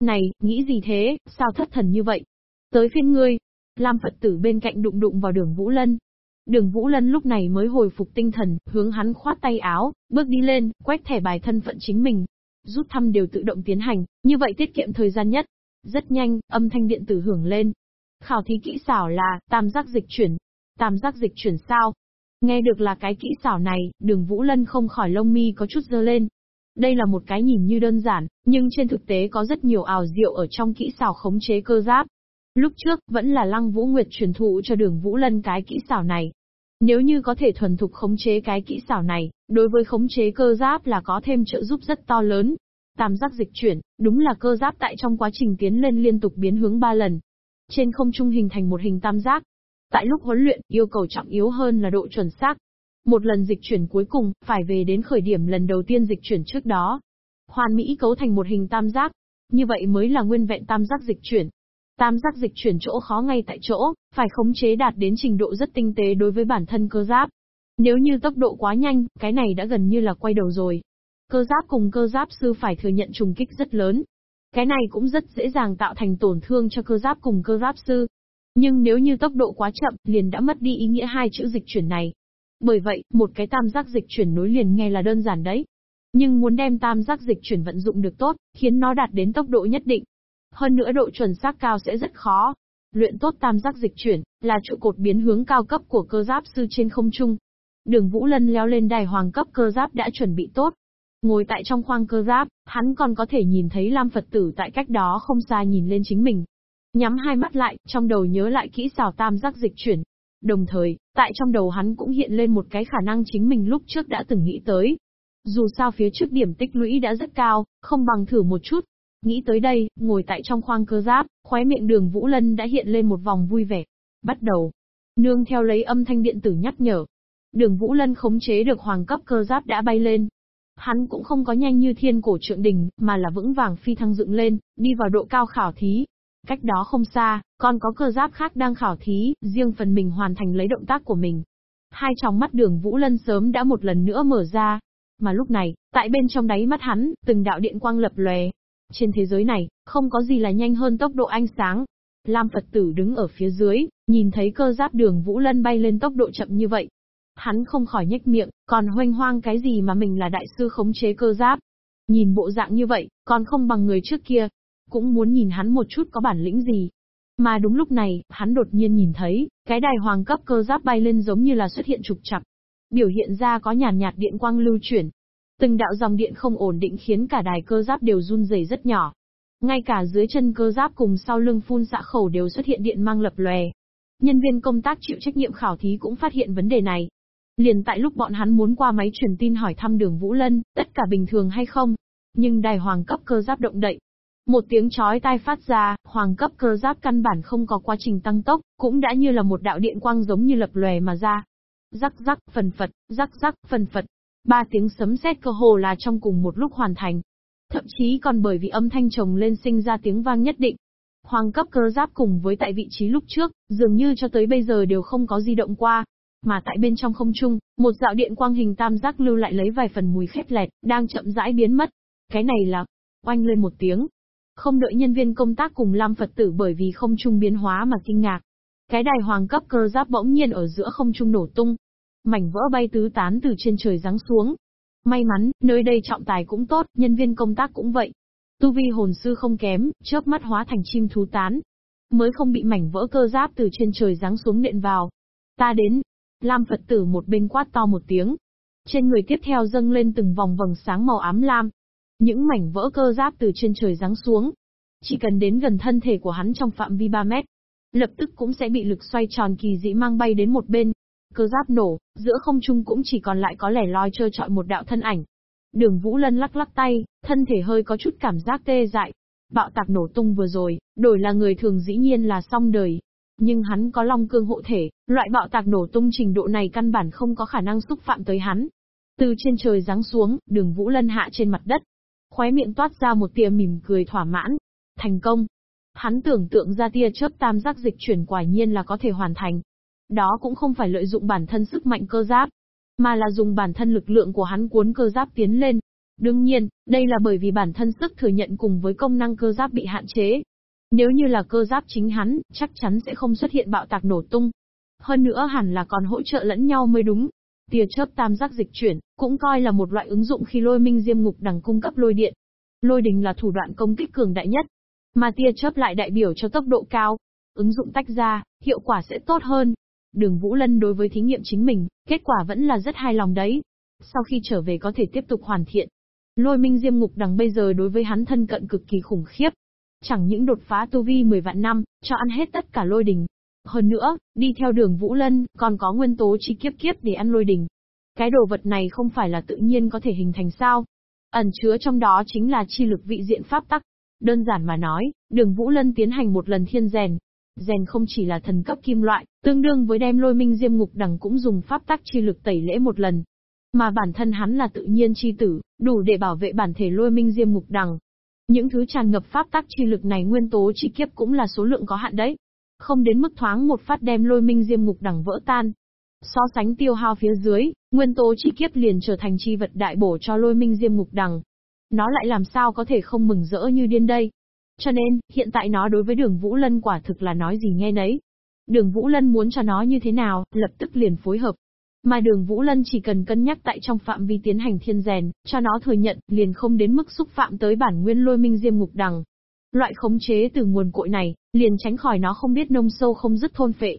Này, nghĩ gì thế, sao thất thần như vậy? Tới phiên ngươi. Lam Phật tử bên cạnh đụng đụng vào đường Vũ Lân. Đường Vũ Lân lúc này mới hồi phục tinh thần, hướng hắn khoát tay áo, bước đi lên, quét thẻ bài thân phận chính mình. Rút thăm đều tự động tiến hành, như vậy tiết kiệm thời gian nhất. Rất nhanh, âm thanh điện tử hưởng lên. Khảo thí kỹ xảo là, tam giác dịch chuyển. Tam giác dịch chuyển sao? Nghe được là cái kỹ xảo này, đường Vũ Lân không khỏi lông mi có chút dơ lên. Đây là một cái nhìn như đơn giản, nhưng trên thực tế có rất nhiều ảo diệu ở trong kỹ xảo khống chế cơ giáp. Lúc trước, vẫn là Lăng Vũ Nguyệt truyền thụ cho đường Vũ Lân cái kỹ xảo này. Nếu như có thể thuần thục khống chế cái kỹ xảo này, đối với khống chế cơ giáp là có thêm trợ giúp rất to lớn. Tam giác dịch chuyển, đúng là cơ giáp tại trong quá trình tiến lên liên tục biến hướng ba lần. Trên không trung hình thành một hình tam giác. Tại lúc huấn luyện, yêu cầu trọng yếu hơn là độ chuẩn xác. Một lần dịch chuyển cuối cùng, phải về đến khởi điểm lần đầu tiên dịch chuyển trước đó. Hoàn mỹ cấu thành một hình tam giác. Như vậy mới là nguyên vẹn tam giác dịch chuyển. Tam giác dịch chuyển chỗ khó ngay tại chỗ, phải khống chế đạt đến trình độ rất tinh tế đối với bản thân cơ giáp. Nếu như tốc độ quá nhanh, cái này đã gần như là quay đầu rồi. Cơ giáp cùng cơ giáp sư phải thừa nhận trùng kích rất lớn. Cái này cũng rất dễ dàng tạo thành tổn thương cho cơ giáp cùng cơ giáp sư. Nhưng nếu như tốc độ quá chậm, liền đã mất đi ý nghĩa hai chữ dịch chuyển này. Bởi vậy, một cái tam giác dịch chuyển nối liền nghe là đơn giản đấy. Nhưng muốn đem tam giác dịch chuyển vận dụng được tốt, khiến nó đạt đến tốc độ nhất định, hơn nữa độ chuẩn xác cao sẽ rất khó. Luyện tốt tam giác dịch chuyển, là trụ cột biến hướng cao cấp của cơ giáp sư trên không trung. Đường Vũ Lân leo lên đài hoàng cấp cơ giáp đã chuẩn bị tốt. Ngồi tại trong khoang cơ giáp, hắn còn có thể nhìn thấy Lam Phật tử tại cách đó không xa nhìn lên chính mình. Nhắm hai mắt lại, trong đầu nhớ lại kỹ xảo tam giác dịch chuyển. Đồng thời, tại trong đầu hắn cũng hiện lên một cái khả năng chính mình lúc trước đã từng nghĩ tới. Dù sao phía trước điểm tích lũy đã rất cao, không bằng thử một chút, Nghĩ tới đây, ngồi tại trong khoang cơ giáp, khóe miệng đường Vũ Lân đã hiện lên một vòng vui vẻ. Bắt đầu. Nương theo lấy âm thanh điện tử nhắc nhở. Đường Vũ Lân khống chế được hoàng cấp cơ giáp đã bay lên. Hắn cũng không có nhanh như thiên cổ trượng đình, mà là vững vàng phi thăng dựng lên, đi vào độ cao khảo thí. Cách đó không xa, còn có cơ giáp khác đang khảo thí, riêng phần mình hoàn thành lấy động tác của mình. Hai tròng mắt đường Vũ Lân sớm đã một lần nữa mở ra. Mà lúc này, tại bên trong đáy mắt hắn, từng đạo điện quang lập lòe, trên thế giới này, không có gì là nhanh hơn tốc độ ánh sáng. Lam Phật tử đứng ở phía dưới, nhìn thấy cơ giáp đường Vũ Lân bay lên tốc độ chậm như vậy. Hắn không khỏi nhếch miệng, còn hoanh hoang cái gì mà mình là đại sư khống chế cơ giáp. Nhìn bộ dạng như vậy, còn không bằng người trước kia. Cũng muốn nhìn hắn một chút có bản lĩnh gì. Mà đúng lúc này, hắn đột nhiên nhìn thấy, cái đài hoàng cấp cơ giáp bay lên giống như là xuất hiện trục trặc. Biểu hiện ra có nhàn nhạt điện quang lưu chuyển. Từng đạo dòng điện không ổn định khiến cả đài cơ giáp đều run rẩy rất nhỏ. Ngay cả dưới chân cơ giáp cùng sau lưng phun xạ khẩu đều xuất hiện điện mang lập lòe. Nhân viên công tác chịu trách nhiệm khảo thí cũng phát hiện vấn đề này. Liền tại lúc bọn hắn muốn qua máy truyền tin hỏi thăm đường Vũ Lân, tất cả bình thường hay không? Nhưng đài hoàng cấp cơ giáp động đậy, một tiếng chói tai phát ra, hoàng cấp cơ giáp căn bản không có quá trình tăng tốc, cũng đã như là một đạo điện quang giống như lập lòe mà ra. Rắc rắc, phần phật, rắc rắc, phần phật. Ba tiếng sấm sét cơ hồ là trong cùng một lúc hoàn thành. Thậm chí còn bởi vì âm thanh chồng lên sinh ra tiếng vang nhất định. Hoàng cấp cơ giáp cùng với tại vị trí lúc trước, dường như cho tới bây giờ đều không có di động qua. Mà tại bên trong không trung, một dạo điện quang hình tam giác lưu lại lấy vài phần mùi khét lẹt, đang chậm rãi biến mất. Cái này là, oanh lên một tiếng, không đợi nhân viên công tác cùng Lam Phật tử bởi vì không trung biến hóa mà kinh ngạc. Cái đài hoàng cấp cơ giáp bỗng nhiên ở giữa không trung nổ tung. Mảnh vỡ bay tứ tán từ trên trời giáng xuống. May mắn, nơi đây trọng tài cũng tốt, nhân viên công tác cũng vậy. Tu vi hồn sư không kém, chớp mắt hóa thành chim thú tán. Mới không bị mảnh vỡ cơ giáp từ trên trời giáng xuống nện vào. Ta đến. Lam Phật tử một bên quát to một tiếng. Trên người tiếp theo dâng lên từng vòng vầng sáng màu ám lam, những mảnh vỡ cơ giáp từ trên trời giáng xuống. Chỉ cần đến gần thân thể của hắn trong phạm vi 3 mét, lập tức cũng sẽ bị lực xoay tròn kỳ dị mang bay đến một bên. Cơ giáp nổ, giữa không trung cũng chỉ còn lại có lẻ loi trơ trọi một đạo thân ảnh. Đường Vũ Lân lắc lắc tay, thân thể hơi có chút cảm giác tê dại. Bạo tạc nổ tung vừa rồi, đổi là người thường dĩ nhiên là xong đời. Nhưng hắn có long cương hộ thể, loại bạo tạc nổ tung trình độ này căn bản không có khả năng xúc phạm tới hắn. Từ trên trời giáng xuống, đường Vũ Lân hạ trên mặt đất, Khóe miệng toát ra một tia mỉm cười thỏa mãn. Thành công. Hắn tưởng tượng ra tia chớp tam giác dịch chuyển quả nhiên là có thể hoàn thành. Đó cũng không phải lợi dụng bản thân sức mạnh cơ giáp, mà là dùng bản thân lực lượng của hắn cuốn cơ giáp tiến lên. Đương nhiên, đây là bởi vì bản thân sức thừa nhận cùng với công năng cơ giáp bị hạn chế. Nếu như là cơ giáp chính hắn, chắc chắn sẽ không xuất hiện bạo tạc nổ tung. Hơn nữa hẳn là còn hỗ trợ lẫn nhau mới đúng. Tia chớp tam giác dịch chuyển, cũng coi là một loại ứng dụng khi lôi minh diêm ngục đằng cung cấp lôi điện. Lôi đình là thủ đoạn công kích cường đại nhất, mà tia chớp lại đại biểu cho tốc độ cao. Ứng dụng tách ra, hiệu quả sẽ tốt hơn. Đường Vũ Lân đối với thí nghiệm chính mình, kết quả vẫn là rất hài lòng đấy. Sau khi trở về có thể tiếp tục hoàn thiện. Lôi minh diêm ngục đằng bây giờ đối với hắn thân cận cực kỳ khủng khiếp. Chẳng những đột phá tu vi 10 vạn năm, cho ăn hết tất cả lôi đình, hơn nữa, đi theo đường Vũ Lân, còn có nguyên tố chi kiếp kiếp để ăn lôi đình. Cái đồ vật này không phải là tự nhiên có thể hình thành sao. Ẩn chứa trong đó chính là chi lực vị diện pháp tắc. Đơn giản mà nói, đường Vũ Lân tiến hành một lần thiên rèn. Rèn không chỉ là thần cấp kim loại, tương đương với đem lôi minh diêm ngục đằng cũng dùng pháp tắc chi lực tẩy lễ một lần. Mà bản thân hắn là tự nhiên chi tử, đủ để bảo vệ bản thể lôi minh diêm ngục đằng. Những thứ tràn ngập pháp tắc chi lực này nguyên tố chi kiếp cũng là số lượng có hạn đấy không đến mức thoáng một phát đem lôi minh diêm ngục đẳng vỡ tan. So sánh tiêu hao phía dưới, nguyên tố chi kiếp liền trở thành chi vật đại bổ cho lôi minh diêm ngục đằng. Nó lại làm sao có thể không mừng rỡ như điên đây. Cho nên, hiện tại nó đối với đường Vũ Lân quả thực là nói gì nghe nấy. Đường Vũ Lân muốn cho nó như thế nào, lập tức liền phối hợp. Mà đường Vũ Lân chỉ cần cân nhắc tại trong phạm vi tiến hành thiên rèn, cho nó thừa nhận, liền không đến mức xúc phạm tới bản nguyên lôi minh diêm ngục đằng. Loại khống chế từ nguồn cội này, liền tránh khỏi nó không biết nông sâu không dứt thôn phệ.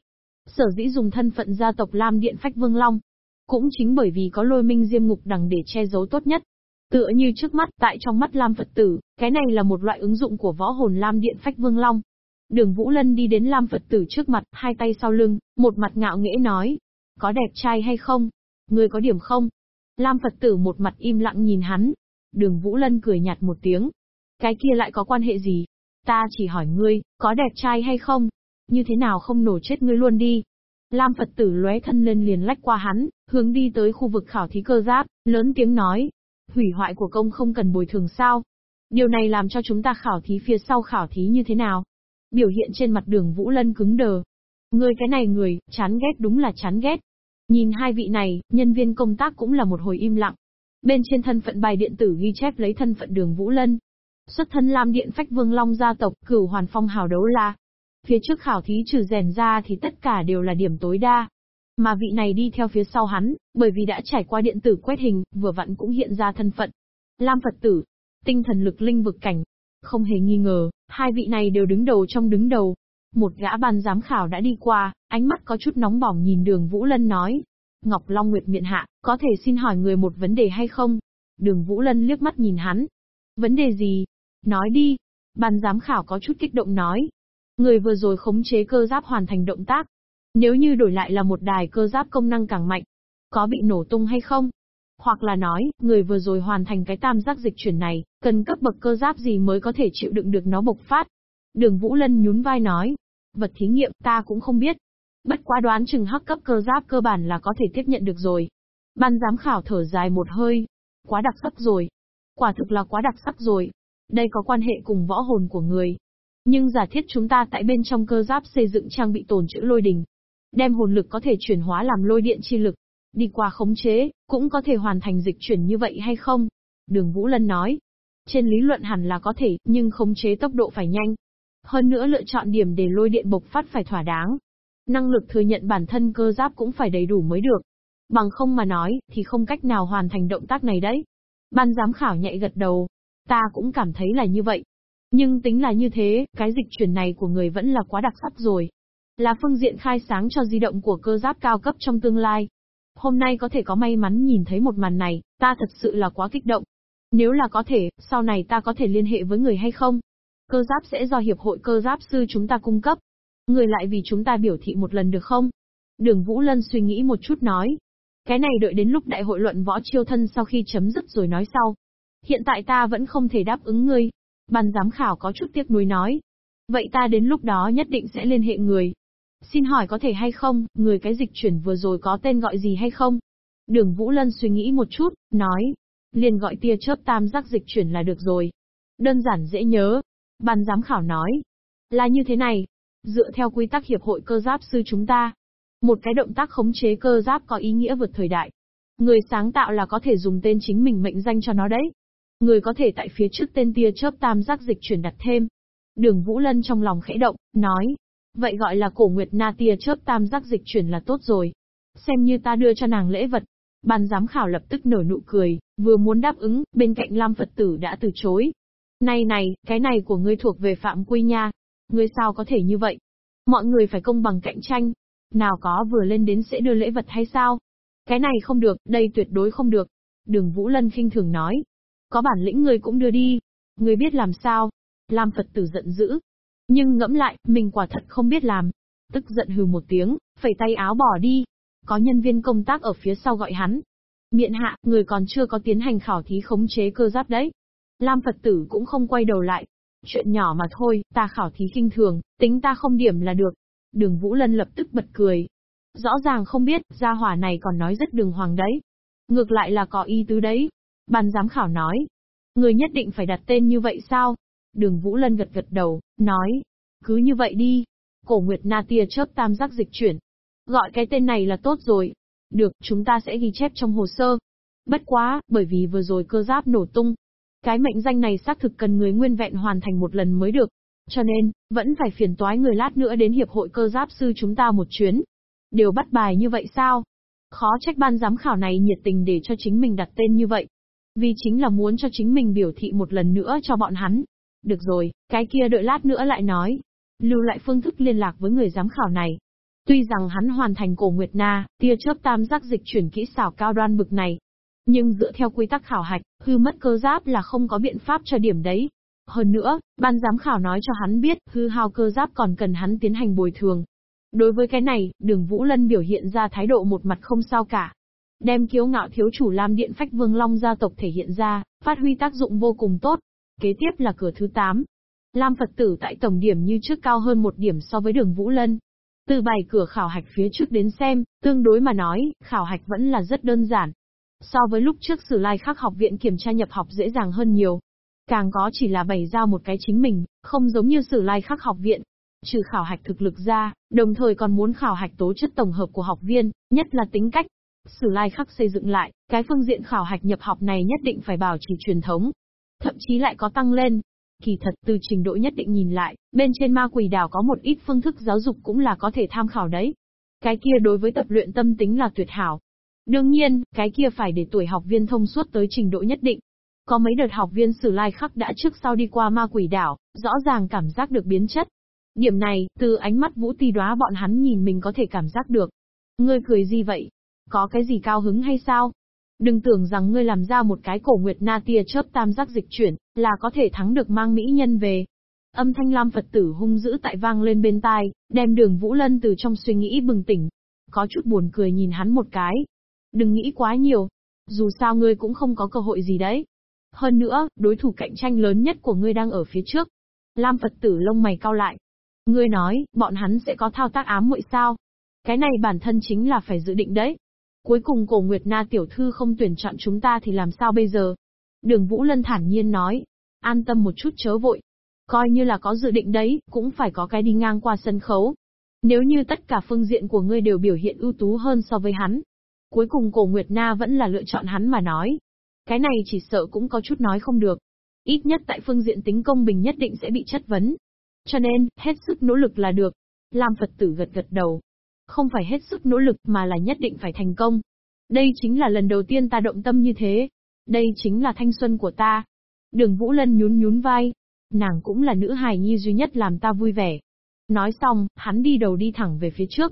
Sở dĩ dùng thân phận gia tộc Lam Điện Phách Vương Long. Cũng chính bởi vì có lôi minh diêm ngục đằng để che giấu tốt nhất. Tựa như trước mắt, tại trong mắt Lam Phật tử, cái này là một loại ứng dụng của võ hồn Lam Điện Phách Vương Long. Đường Vũ Lân đi đến Lam Phật tử trước mặt, hai tay sau lưng, một mặt ngạo nghễ nói. Có đẹp trai hay không? Người có điểm không? Lam Phật tử một mặt im lặng nhìn hắn. Đường Vũ Lân cười nhạt một tiếng, cái kia lại có quan hệ gì? Ta chỉ hỏi ngươi, có đẹp trai hay không? Như thế nào không nổ chết ngươi luôn đi? Lam Phật tử lóe thân lên liền lách qua hắn, hướng đi tới khu vực khảo thí cơ giáp, lớn tiếng nói. Hủy hoại của công không cần bồi thường sao? Điều này làm cho chúng ta khảo thí phía sau khảo thí như thế nào? Biểu hiện trên mặt đường Vũ Lân cứng đờ. Ngươi cái này người, chán ghét đúng là chán ghét. Nhìn hai vị này, nhân viên công tác cũng là một hồi im lặng. Bên trên thân phận bài điện tử ghi chép lấy thân phận đường Vũ Lân, Xuất thân Lam Điện Phách Vương Long gia tộc, cửu hoàn phong hào đấu la. Phía trước khảo thí trừ rèn ra thì tất cả đều là điểm tối đa. Mà vị này đi theo phía sau hắn, bởi vì đã trải qua điện tử quét hình, vừa vặn cũng hiện ra thân phận. Lam Phật tử, tinh thần lực linh vực cảnh. Không hề nghi ngờ, hai vị này đều đứng đầu trong đứng đầu. Một gã ban giám khảo đã đi qua, ánh mắt có chút nóng bỏng nhìn đường Vũ Lân nói. Ngọc Long Nguyệt miệng hạ, có thể xin hỏi người một vấn đề hay không? Đường Vũ Lân liếc mắt nhìn hắn. Vấn đề gì? Nói đi. Ban giám khảo có chút kích động nói. Người vừa rồi khống chế cơ giáp hoàn thành động tác. Nếu như đổi lại là một đài cơ giáp công năng càng mạnh, có bị nổ tung hay không? Hoặc là nói, người vừa rồi hoàn thành cái tam giác dịch chuyển này, cần cấp bậc cơ giáp gì mới có thể chịu đựng được nó bộc phát? Đường Vũ Lân nhún vai nói. Vật thí nghiệm ta cũng không biết. Bất quá đoán chừng hắc cấp cơ giáp cơ bản là có thể tiếp nhận được rồi. Ban giám khảo thở dài một hơi. Quá đặc sắc rồi. Quả thực là quá đặc sắc rồi. Đây có quan hệ cùng võ hồn của người. Nhưng giả thiết chúng ta tại bên trong cơ giáp xây dựng trang bị tồn trữ lôi đình. Đem hồn lực có thể chuyển hóa làm lôi điện chi lực. Đi qua khống chế, cũng có thể hoàn thành dịch chuyển như vậy hay không? Đường Vũ Lân nói. Trên lý luận hẳn là có thể, nhưng khống chế tốc độ phải nhanh. Hơn nữa lựa chọn điểm để lôi điện bộc phát phải thỏa đáng. Năng lực thừa nhận bản thân cơ giáp cũng phải đầy đủ mới được. Bằng không mà nói, thì không cách nào hoàn thành động tác này đấy. Ban giám khảo nhạy gật đầu. Ta cũng cảm thấy là như vậy. Nhưng tính là như thế, cái dịch chuyển này của người vẫn là quá đặc sắc rồi. Là phương diện khai sáng cho di động của cơ giáp cao cấp trong tương lai. Hôm nay có thể có may mắn nhìn thấy một màn này, ta thật sự là quá kích động. Nếu là có thể, sau này ta có thể liên hệ với người hay không? Cơ giáp sẽ do Hiệp hội Cơ giáp sư chúng ta cung cấp. Người lại vì chúng ta biểu thị một lần được không? Đường Vũ Lân suy nghĩ một chút nói. Cái này đợi đến lúc đại hội luận võ chiêu thân sau khi chấm dứt rồi nói sau. Hiện tại ta vẫn không thể đáp ứng ngươi. Ban giám khảo có chút tiếc nuối nói. Vậy ta đến lúc đó nhất định sẽ liên hệ người. Xin hỏi có thể hay không, người cái dịch chuyển vừa rồi có tên gọi gì hay không? Đường Vũ Lân suy nghĩ một chút, nói. Liền gọi tia chớp tam giác dịch chuyển là được rồi. Đơn giản dễ nhớ. Ban giám khảo nói. Là như thế này. Dựa theo quy tắc hiệp hội cơ giáp sư chúng ta. Một cái động tác khống chế cơ giáp có ý nghĩa vượt thời đại. Người sáng tạo là có thể dùng tên chính mình mệnh danh cho nó đấy. Người có thể tại phía trước tên tia chớp tam giác dịch chuyển đặt thêm. Đường Vũ Lân trong lòng khẽ động, nói. Vậy gọi là cổ nguyệt na tia chớp tam giác dịch chuyển là tốt rồi. Xem như ta đưa cho nàng lễ vật. Ban giám khảo lập tức nở nụ cười, vừa muốn đáp ứng, bên cạnh Lam Phật tử đã từ chối. Này này, cái này của ngươi thuộc về phạm quy nha. Ngươi sao có thể như vậy? Mọi người phải công bằng cạnh tranh. Nào có vừa lên đến sẽ đưa lễ vật hay sao? Cái này không được, đây tuyệt đối không được. Đường Vũ Lân khinh thường nói. Có bản lĩnh ngươi cũng đưa đi. Ngươi biết làm sao? Lam Phật tử giận dữ, nhưng ngẫm lại, mình quả thật không biết làm. Tức giận hừ một tiếng, phẩy tay áo bỏ đi. Có nhân viên công tác ở phía sau gọi hắn. Miện hạ, người còn chưa có tiến hành khảo thí khống chế cơ giáp đấy. Lam Phật tử cũng không quay đầu lại. Chuyện nhỏ mà thôi, ta khảo thí kinh thường, tính ta không điểm là được. Đường Vũ Lân lập tức bật cười. Rõ ràng không biết, gia hỏa này còn nói rất đường hoàng đấy. Ngược lại là có ý tứ đấy. Ban giám khảo nói. Người nhất định phải đặt tên như vậy sao? Đường Vũ Lân gật gật đầu, nói. Cứ như vậy đi. Cổ Nguyệt Na tia chớp tam giác dịch chuyển. Gọi cái tên này là tốt rồi. Được, chúng ta sẽ ghi chép trong hồ sơ. Bất quá, bởi vì vừa rồi cơ giáp nổ tung. Cái mệnh danh này xác thực cần người nguyên vẹn hoàn thành một lần mới được. Cho nên, vẫn phải phiền toái người lát nữa đến hiệp hội cơ giáp sư chúng ta một chuyến. Điều bắt bài như vậy sao? Khó trách ban giám khảo này nhiệt tình để cho chính mình đặt tên như vậy. Vì chính là muốn cho chính mình biểu thị một lần nữa cho bọn hắn. Được rồi, cái kia đợi lát nữa lại nói. Lưu lại phương thức liên lạc với người giám khảo này. Tuy rằng hắn hoàn thành cổ Nguyệt Na, tia chớp tam giác dịch chuyển kỹ xảo cao đoan bực này. Nhưng dựa theo quy tắc khảo hạch, hư mất cơ giáp là không có biện pháp cho điểm đấy. Hơn nữa, ban giám khảo nói cho hắn biết, hư hao cơ giáp còn cần hắn tiến hành bồi thường. Đối với cái này, đường Vũ Lân biểu hiện ra thái độ một mặt không sao cả. Đem kiếu ngạo thiếu chủ Lam Điện Phách Vương Long gia tộc thể hiện ra, phát huy tác dụng vô cùng tốt. Kế tiếp là cửa thứ 8. Lam Phật tử tại tổng điểm như trước cao hơn một điểm so với đường Vũ Lân. Từ bài cửa khảo hạch phía trước đến xem, tương đối mà nói, khảo hạch vẫn là rất đơn giản. So với lúc trước Sử Lai Khắc học viện kiểm tra nhập học dễ dàng hơn nhiều. Càng có chỉ là bày ra một cái chính mình, không giống như Sử Lai Khắc học viện. Trừ khảo hạch thực lực ra, đồng thời còn muốn khảo hạch tố chất tổng hợp của học viên, nhất là tính cách. Sử Lai Khắc xây dựng lại, cái phương diện khảo hạch nhập học này nhất định phải bảo trì truyền thống, thậm chí lại có tăng lên. Kỳ thật, từ trình độ nhất định nhìn lại, bên trên ma quỷ đảo có một ít phương thức giáo dục cũng là có thể tham khảo đấy. Cái kia đối với tập luyện tâm tính là tuyệt hảo. Đương nhiên, cái kia phải để tuổi học viên thông suốt tới trình độ nhất định. Có mấy đợt học viên sử lai khắc đã trước sau đi qua ma quỷ đảo, rõ ràng cảm giác được biến chất. Điểm này, từ ánh mắt vũ ti đoá bọn hắn nhìn mình có thể cảm giác được. Ngươi cười gì vậy? Có cái gì cao hứng hay sao? Đừng tưởng rằng ngươi làm ra một cái cổ nguyệt na tia chớp tam giác dịch chuyển, là có thể thắng được mang mỹ nhân về. Âm thanh lam Phật tử hung dữ tại vang lên bên tai, đem đường Vũ Lân từ trong suy nghĩ bừng tỉnh. Có chút buồn cười nhìn hắn một cái. Đừng nghĩ quá nhiều. Dù sao ngươi cũng không có cơ hội gì đấy. Hơn nữa, đối thủ cạnh tranh lớn nhất của ngươi đang ở phía trước. Lam Phật tử lông mày cao lại. Ngươi nói, bọn hắn sẽ có thao tác ám muội sao? Cái này bản thân chính là phải dự định đấy. Cuối cùng cổ Nguyệt Na tiểu thư không tuyển chọn chúng ta thì làm sao bây giờ? Đường Vũ Lân thản nhiên nói. An tâm một chút chớ vội. Coi như là có dự định đấy, cũng phải có cái đi ngang qua sân khấu. Nếu như tất cả phương diện của ngươi đều biểu hiện ưu tú hơn so với hắn. Cuối cùng cổ Nguyệt Na vẫn là lựa chọn hắn mà nói. Cái này chỉ sợ cũng có chút nói không được. Ít nhất tại phương diện tính công bình nhất định sẽ bị chất vấn. Cho nên, hết sức nỗ lực là được. Lam Phật tử gật gật đầu, không phải hết sức nỗ lực mà là nhất định phải thành công. Đây chính là lần đầu tiên ta động tâm như thế. Đây chính là thanh xuân của ta. Đường Vũ Lân nhún nhún vai. Nàng cũng là nữ hài nhi duy nhất làm ta vui vẻ. Nói xong, hắn đi đầu đi thẳng về phía trước.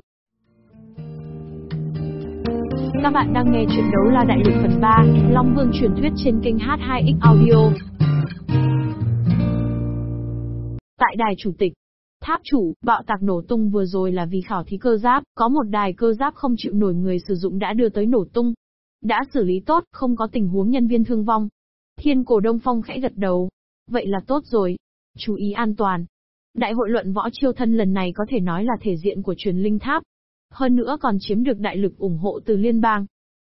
Các bạn đang nghe chuyện đấu la đại lục phần 3, Long Vương truyền thuyết trên kênh H2X Audio. Tại đài chủ tịch, Tháp chủ, bạo tạc nổ tung vừa rồi là vì khảo thí cơ giáp, có một đài cơ giáp không chịu nổi người sử dụng đã đưa tới nổ tung. Đã xử lý tốt, không có tình huống nhân viên thương vong. Thiên cổ Đông Phong khẽ gật đầu. Vậy là tốt rồi. Chú ý an toàn. Đại hội luận võ chiêu thân lần này có thể nói là thể diện của truyền linh tháp. Hơn nữa còn chiếm được đại lực ủng hộ từ liên bang.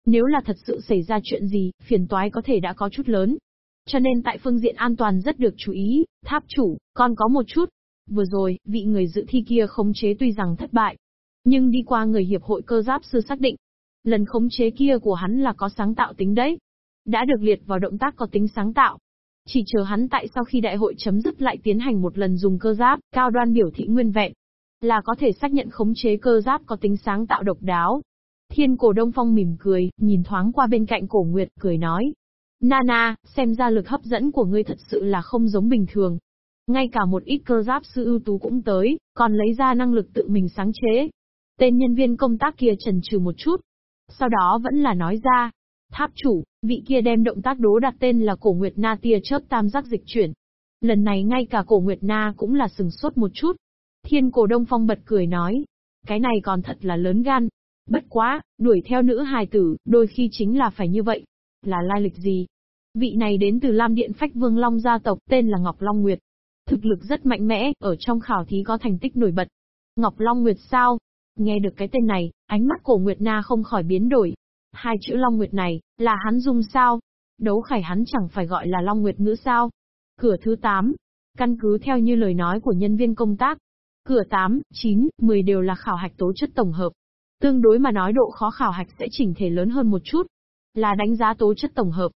Nếu là thật sự xảy ra chuyện gì, phiền toái có thể đã có chút lớn. Cho nên tại phương diện an toàn rất được chú ý, tháp chủ, còn có một chút, Vừa rồi, vị người dự thi kia khống chế tuy rằng thất bại, nhưng đi qua người hiệp hội cơ giáp sư xác định, lần khống chế kia của hắn là có sáng tạo tính đấy. Đã được liệt vào động tác có tính sáng tạo. Chỉ chờ hắn tại sau khi đại hội chấm dứt lại tiến hành một lần dùng cơ giáp, cao đoan biểu thị nguyên vẹn, là có thể xác nhận khống chế cơ giáp có tính sáng tạo độc đáo. Thiên cổ Đông Phong mỉm cười, nhìn thoáng qua bên cạnh cổ Nguyệt, cười nói. Nana, xem ra lực hấp dẫn của ngươi thật sự là không giống bình thường. Ngay cả một ít cơ giáp sư ưu tú cũng tới, còn lấy ra năng lực tự mình sáng chế. Tên nhân viên công tác kia trần trừ một chút. Sau đó vẫn là nói ra. Tháp chủ, vị kia đem động tác đố đặt tên là cổ Nguyệt Na tia chớp tam giác dịch chuyển. Lần này ngay cả cổ Nguyệt Na cũng là sừng sốt một chút. Thiên cổ Đông Phong bật cười nói. Cái này còn thật là lớn gan. Bất quá, đuổi theo nữ hài tử, đôi khi chính là phải như vậy. Là lai lịch gì? Vị này đến từ Lam Điện Phách Vương Long gia tộc, tên là Ngọc Long Nguyệt. Thực lực rất mạnh mẽ, ở trong khảo thí có thành tích nổi bật. Ngọc Long Nguyệt sao? Nghe được cái tên này, ánh mắt cổ Nguyệt Na không khỏi biến đổi. Hai chữ Long Nguyệt này, là hắn dùng sao? Đấu khải hắn chẳng phải gọi là Long Nguyệt ngữ sao? Cửa thứ 8. Căn cứ theo như lời nói của nhân viên công tác. Cửa 8, 9, 10 đều là khảo hạch tố chất tổng hợp. Tương đối mà nói độ khó khảo hạch sẽ chỉnh thể lớn hơn một chút. Là đánh giá tố chất tổng hợp.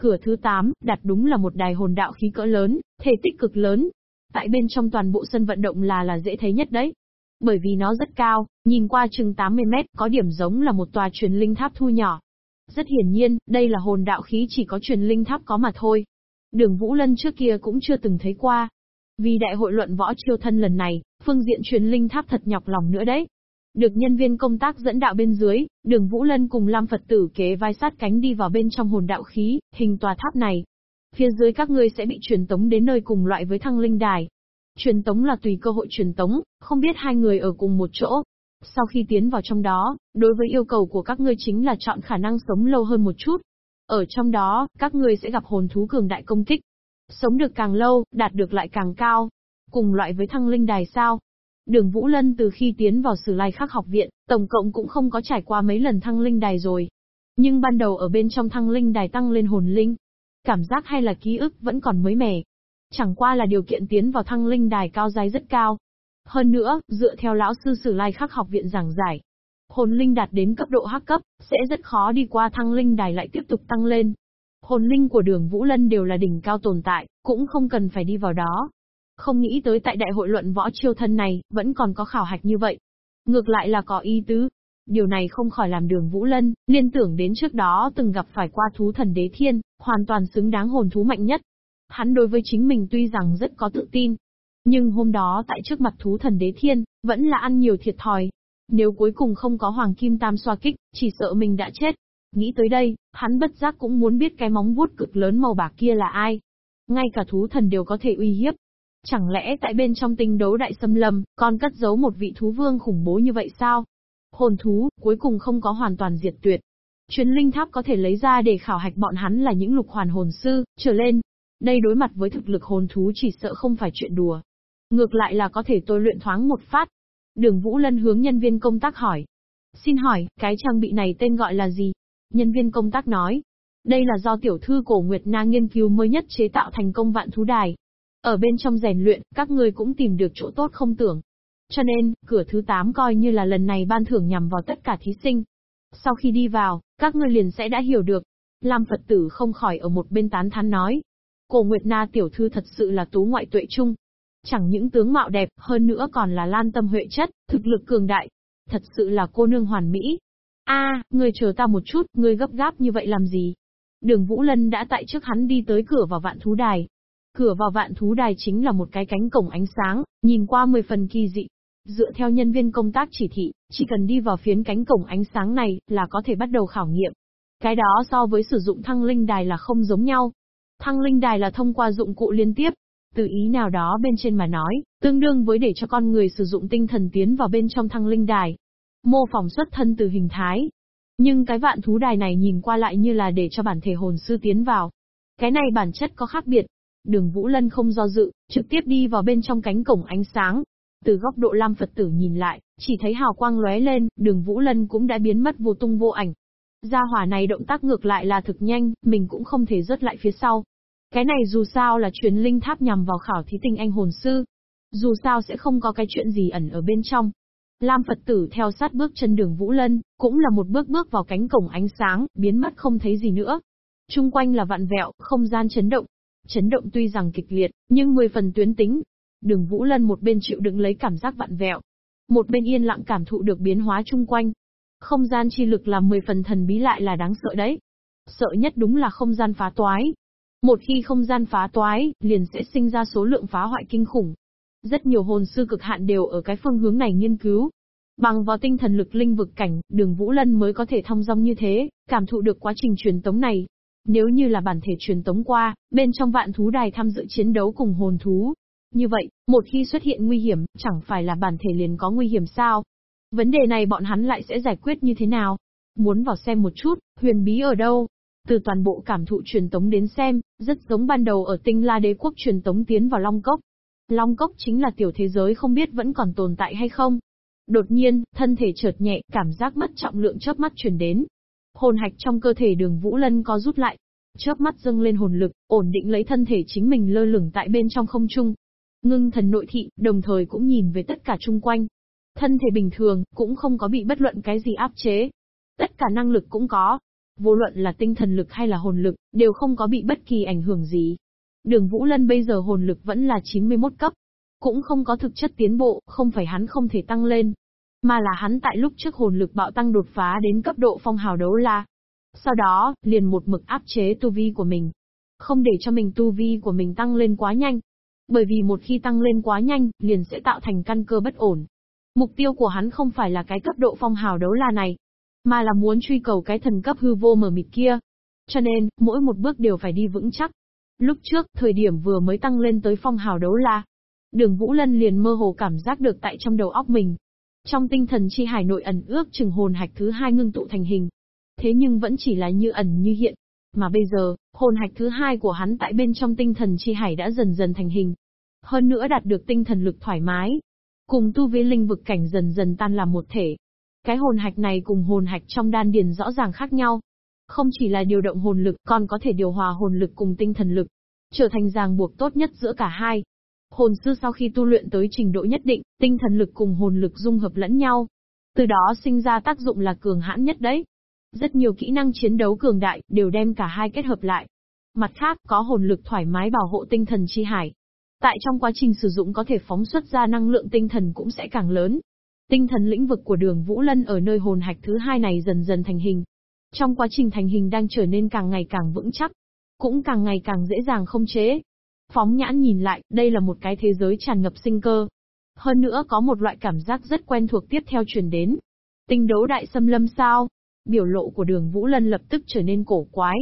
Cửa thứ 8, đặt đúng là một đài hồn đạo khí cỡ lớn, thể tích cực lớn. Tại bên trong toàn bộ sân vận động là là dễ thấy nhất đấy. Bởi vì nó rất cao, nhìn qua chừng 80 mét, có điểm giống là một tòa truyền linh tháp thu nhỏ. Rất hiển nhiên, đây là hồn đạo khí chỉ có truyền linh tháp có mà thôi. Đường Vũ Lân trước kia cũng chưa từng thấy qua. Vì đại hội luận võ chiêu thân lần này, phương diện truyền linh tháp thật nhọc lòng nữa đấy. Được nhân viên công tác dẫn đạo bên dưới, đường Vũ Lân cùng Lam Phật tử kế vai sát cánh đi vào bên trong hồn đạo khí, hình tòa tháp này. Phía dưới các ngươi sẽ bị truyền tống đến nơi cùng loại với thăng linh đài. Truyền tống là tùy cơ hội truyền tống, không biết hai người ở cùng một chỗ. Sau khi tiến vào trong đó, đối với yêu cầu của các ngươi chính là chọn khả năng sống lâu hơn một chút. Ở trong đó, các ngươi sẽ gặp hồn thú cường đại công kích. Sống được càng lâu, đạt được lại càng cao. Cùng loại với thăng linh đài sao, Đường Vũ Lân từ khi tiến vào Sử Lai Khắc học viện, tổng cộng cũng không có trải qua mấy lần thăng linh đài rồi. Nhưng ban đầu ở bên trong thăng linh đài tăng lên hồn linh, cảm giác hay là ký ức vẫn còn mới mẻ. Chẳng qua là điều kiện tiến vào thăng linh đài cao dài rất cao. Hơn nữa, dựa theo lão sư Sử Lai Khắc học viện giảng giải, hồn linh đạt đến cấp độ hắc cấp, sẽ rất khó đi qua thăng linh đài lại tiếp tục tăng lên. Hồn linh của đường Vũ Lân đều là đỉnh cao tồn tại, cũng không cần phải đi vào đó. Không nghĩ tới tại đại hội luận võ chiêu thân này, vẫn còn có khảo hạch như vậy. Ngược lại là có ý tứ. Điều này không khỏi làm đường Vũ Lân, liên tưởng đến trước đó từng gặp phải qua thú thần đế thiên, hoàn toàn xứng đáng hồn thú mạnh nhất. Hắn đối với chính mình tuy rằng rất có tự tin, nhưng hôm đó tại trước mặt thú thần đế thiên, vẫn là ăn nhiều thiệt thòi. Nếu cuối cùng không có hoàng kim tam xoa kích, chỉ sợ mình đã chết. Nghĩ tới đây, hắn bất giác cũng muốn biết cái móng vuốt cực lớn màu bạc kia là ai. Ngay cả thú thần đều có thể uy hiếp. Chẳng lẽ tại bên trong tinh đấu đại xâm lâm, còn cất giấu một vị thú vương khủng bố như vậy sao? Hồn thú, cuối cùng không có hoàn toàn diệt tuyệt. Chuyến linh tháp có thể lấy ra để khảo hạch bọn hắn là những lục hoàn hồn sư, trở lên. Đây đối mặt với thực lực hồn thú chỉ sợ không phải chuyện đùa. Ngược lại là có thể tôi luyện thoáng một phát. Đường Vũ Lân hướng nhân viên công tác hỏi. Xin hỏi, cái trang bị này tên gọi là gì? Nhân viên công tác nói. Đây là do tiểu thư cổ Nguyệt Na nghiên cứu mới nhất chế tạo thành công vạn thú đài. Ở bên trong rèn luyện, các người cũng tìm được chỗ tốt không tưởng. Cho nên, cửa thứ 8 coi như là lần này ban thưởng nhằm vào tất cả thí sinh. Sau khi đi vào, các ngươi liền sẽ đã hiểu được. Lam Phật tử không khỏi ở một bên tán thán nói. Cổ Nguyệt Na tiểu thư thật sự là tú ngoại tuệ trung. Chẳng những tướng mạo đẹp, hơn nữa còn là lan tâm huệ chất, thực lực cường đại. Thật sự là cô nương hoàn mỹ. a à, người chờ ta một chút, người gấp gáp như vậy làm gì? Đường Vũ Lân đã tại trước hắn đi tới cửa vào vạn thú đài. Cửa vào vạn thú đài chính là một cái cánh cổng ánh sáng, nhìn qua mười phần kỳ dị, Dựa theo nhân viên công tác chỉ thị, chỉ cần đi vào phiến cánh cổng ánh sáng này là có thể bắt đầu khảo nghiệm. Cái đó so với sử dụng thăng linh đài là không giống nhau. Thăng linh đài là thông qua dụng cụ liên tiếp. Từ ý nào đó bên trên mà nói, tương đương với để cho con người sử dụng tinh thần tiến vào bên trong thăng linh đài. Mô phỏng xuất thân từ hình thái. Nhưng cái vạn thú đài này nhìn qua lại như là để cho bản thể hồn sư tiến vào. Cái này bản chất có khác biệt. Đường Vũ Lân không do dự, trực tiếp đi vào bên trong cánh cổng ánh sáng, từ góc độ Lam Phật tử nhìn lại, chỉ thấy hào quang lóe lên, đường Vũ Lân cũng đã biến mất vô tung vô ảnh. Gia hỏa này động tác ngược lại là thực nhanh, mình cũng không thể rớt lại phía sau. Cái này dù sao là truyền linh tháp nhằm vào khảo thí tinh anh hồn sư. Dù sao sẽ không có cái chuyện gì ẩn ở bên trong. Lam Phật tử theo sát bước chân đường Vũ Lân, cũng là một bước bước vào cánh cổng ánh sáng, biến mất không thấy gì nữa. Trung quanh là vạn vẹo, không gian chấn động. Chấn động tuy rằng kịch liệt, nhưng mười phần tuyến tính, Đường Vũ Lân một bên chịu đựng lấy cảm giác vặn vẹo, một bên yên lặng cảm thụ được biến hóa chung quanh. Không gian chi lực là 10 phần thần bí lại là đáng sợ đấy. Sợ nhất đúng là không gian phá toái. Một khi không gian phá toái, liền sẽ sinh ra số lượng phá hoại kinh khủng. Rất nhiều hồn sư cực hạn đều ở cái phương hướng này nghiên cứu. Bằng vào tinh thần lực linh vực cảnh, đường Vũ Lân mới có thể thông dong như thế, cảm thụ được quá trình truyền tống này. Nếu như là bản thể truyền tống qua, bên trong vạn thú đài tham dự chiến đấu cùng hồn thú, như vậy, một khi xuất hiện nguy hiểm, chẳng phải là bản thể liền có nguy hiểm sao? Vấn đề này bọn hắn lại sẽ giải quyết như thế nào? Muốn vào xem một chút, huyền bí ở đâu? Từ toàn bộ cảm thụ truyền tống đến xem, rất giống ban đầu ở tinh la đế quốc truyền tống tiến vào Long Cốc. Long Cốc chính là tiểu thế giới không biết vẫn còn tồn tại hay không. Đột nhiên, thân thể chợt nhẹ, cảm giác mất trọng lượng chớp mắt truyền đến. Hồn hạch trong cơ thể đường Vũ Lân có rút lại. Chớp mắt dâng lên hồn lực, ổn định lấy thân thể chính mình lơ lửng tại bên trong không trung. Ngưng thần nội thị, đồng thời cũng nhìn về tất cả chung quanh. Thân thể bình thường, cũng không có bị bất luận cái gì áp chế. Tất cả năng lực cũng có. Vô luận là tinh thần lực hay là hồn lực, đều không có bị bất kỳ ảnh hưởng gì. Đường Vũ Lân bây giờ hồn lực vẫn là 91 cấp. Cũng không có thực chất tiến bộ, không phải hắn không thể tăng lên. Mà là hắn tại lúc trước hồn lực bạo tăng đột phá đến cấp độ phong hào đấu la. Sau đó, liền một mực áp chế tu vi của mình. Không để cho mình tu vi của mình tăng lên quá nhanh, bởi vì một khi tăng lên quá nhanh, liền sẽ tạo thành căn cơ bất ổn. Mục tiêu của hắn không phải là cái cấp độ phong hào đấu la này, mà là muốn truy cầu cái thần cấp hư vô mở mịt kia. Cho nên, mỗi một bước đều phải đi vững chắc. Lúc trước, thời điểm vừa mới tăng lên tới phong hào đấu la, đường Vũ Lân liền mơ hồ cảm giác được tại trong đầu óc mình. Trong tinh thần chi hải nội ẩn ước chừng hồn hạch thứ hai ngưng tụ thành hình. Thế nhưng vẫn chỉ là như ẩn như hiện. Mà bây giờ, hồn hạch thứ hai của hắn tại bên trong tinh thần chi hải đã dần dần thành hình. Hơn nữa đạt được tinh thần lực thoải mái. Cùng tu vi linh vực cảnh dần dần tan làm một thể. Cái hồn hạch này cùng hồn hạch trong đan điền rõ ràng khác nhau. Không chỉ là điều động hồn lực còn có thể điều hòa hồn lực cùng tinh thần lực. Trở thành ràng buộc tốt nhất giữa cả hai. Hồn sư sau khi tu luyện tới trình độ nhất định, tinh thần lực cùng hồn lực dung hợp lẫn nhau. Từ đó sinh ra tác dụng là cường hãn nhất đấy. Rất nhiều kỹ năng chiến đấu cường đại đều đem cả hai kết hợp lại. Mặt khác, có hồn lực thoải mái bảo hộ tinh thần chi hải. Tại trong quá trình sử dụng có thể phóng xuất ra năng lượng tinh thần cũng sẽ càng lớn. Tinh thần lĩnh vực của đường Vũ Lân ở nơi hồn hạch thứ hai này dần dần thành hình. Trong quá trình thành hình đang trở nên càng ngày càng vững chắc, cũng càng ngày càng dễ dàng không chế. Phóng nhãn nhìn lại, đây là một cái thế giới tràn ngập sinh cơ. Hơn nữa có một loại cảm giác rất quen thuộc tiếp theo truyền đến. Tinh đấu đại xâm lâm sao? Biểu lộ của đường Vũ Lân lập tức trở nên cổ quái.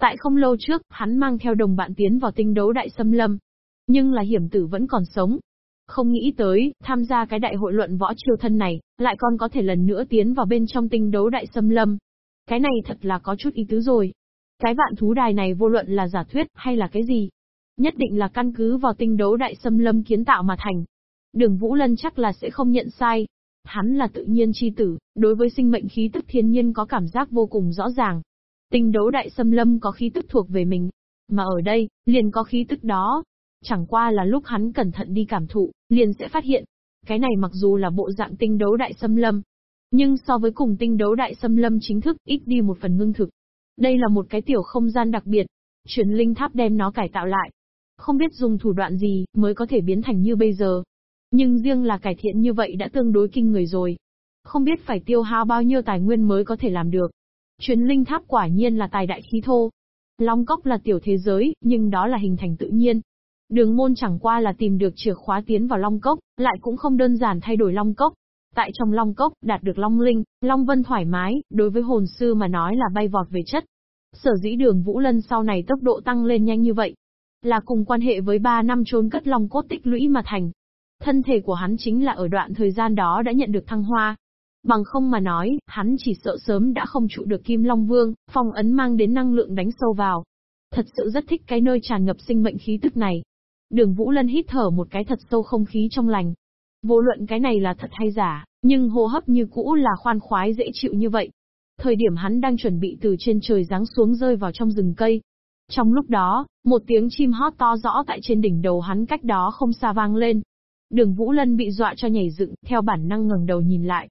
Tại không lâu trước, hắn mang theo đồng bạn tiến vào tinh đấu đại xâm lâm. Nhưng là hiểm tử vẫn còn sống. Không nghĩ tới, tham gia cái đại hội luận võ chiêu thân này, lại còn có thể lần nữa tiến vào bên trong tinh đấu đại xâm lâm. Cái này thật là có chút ý tứ rồi. Cái vạn thú đài này vô luận là giả thuyết hay là cái gì? Nhất định là căn cứ vào tinh đấu đại xâm lâm kiến tạo mà thành. Đường Vũ Lân chắc là sẽ không nhận sai. Hắn là tự nhiên chi tử, đối với sinh mệnh khí tức thiên nhiên có cảm giác vô cùng rõ ràng. Tinh đấu đại xâm lâm có khí tức thuộc về mình. Mà ở đây, liền có khí tức đó. Chẳng qua là lúc hắn cẩn thận đi cảm thụ, liền sẽ phát hiện. Cái này mặc dù là bộ dạng tinh đấu đại xâm lâm. Nhưng so với cùng tinh đấu đại xâm lâm chính thức ít đi một phần ngưng thực. Đây là một cái tiểu không gian đặc biệt. Truyền linh tháp đem nó cải tạo lại. Không biết dùng thủ đoạn gì mới có thể biến thành như bây giờ. Nhưng riêng là cải thiện như vậy đã tương đối kinh người rồi. Không biết phải tiêu hao bao nhiêu tài nguyên mới có thể làm được. Chuyến linh tháp quả nhiên là tài đại khí thô. Long cốc là tiểu thế giới, nhưng đó là hình thành tự nhiên. Đường môn chẳng qua là tìm được chìa khóa tiến vào Long Cốc, lại cũng không đơn giản thay đổi Long Cốc. Tại trong Long Cốc, đạt được Long Linh, Long Vân thoải mái, đối với hồn sư mà nói là bay vọt về chất. Sở dĩ đường Vũ Lân sau này tốc độ tăng lên nhanh như vậy, là cùng quan hệ với 3 năm trốn cất Long cốt tích lũy mà thành. Thân thể của hắn chính là ở đoạn thời gian đó đã nhận được thăng hoa. Bằng không mà nói, hắn chỉ sợ sớm đã không trụ được Kim Long Vương, phong ấn mang đến năng lượng đánh sâu vào. Thật sự rất thích cái nơi tràn ngập sinh mệnh khí tức này. Đường Vũ Lân hít thở một cái thật sâu không khí trong lành. Vô luận cái này là thật hay giả, nhưng hô hấp như cũ là khoan khoái dễ chịu như vậy. Thời điểm hắn đang chuẩn bị từ trên trời giáng xuống rơi vào trong rừng cây. Trong lúc đó, một tiếng chim hót to rõ tại trên đỉnh đầu hắn cách đó không xa vang lên. Đường Vũ Lân bị dọa cho nhảy dựng, theo bản năng ngẩng đầu nhìn lại.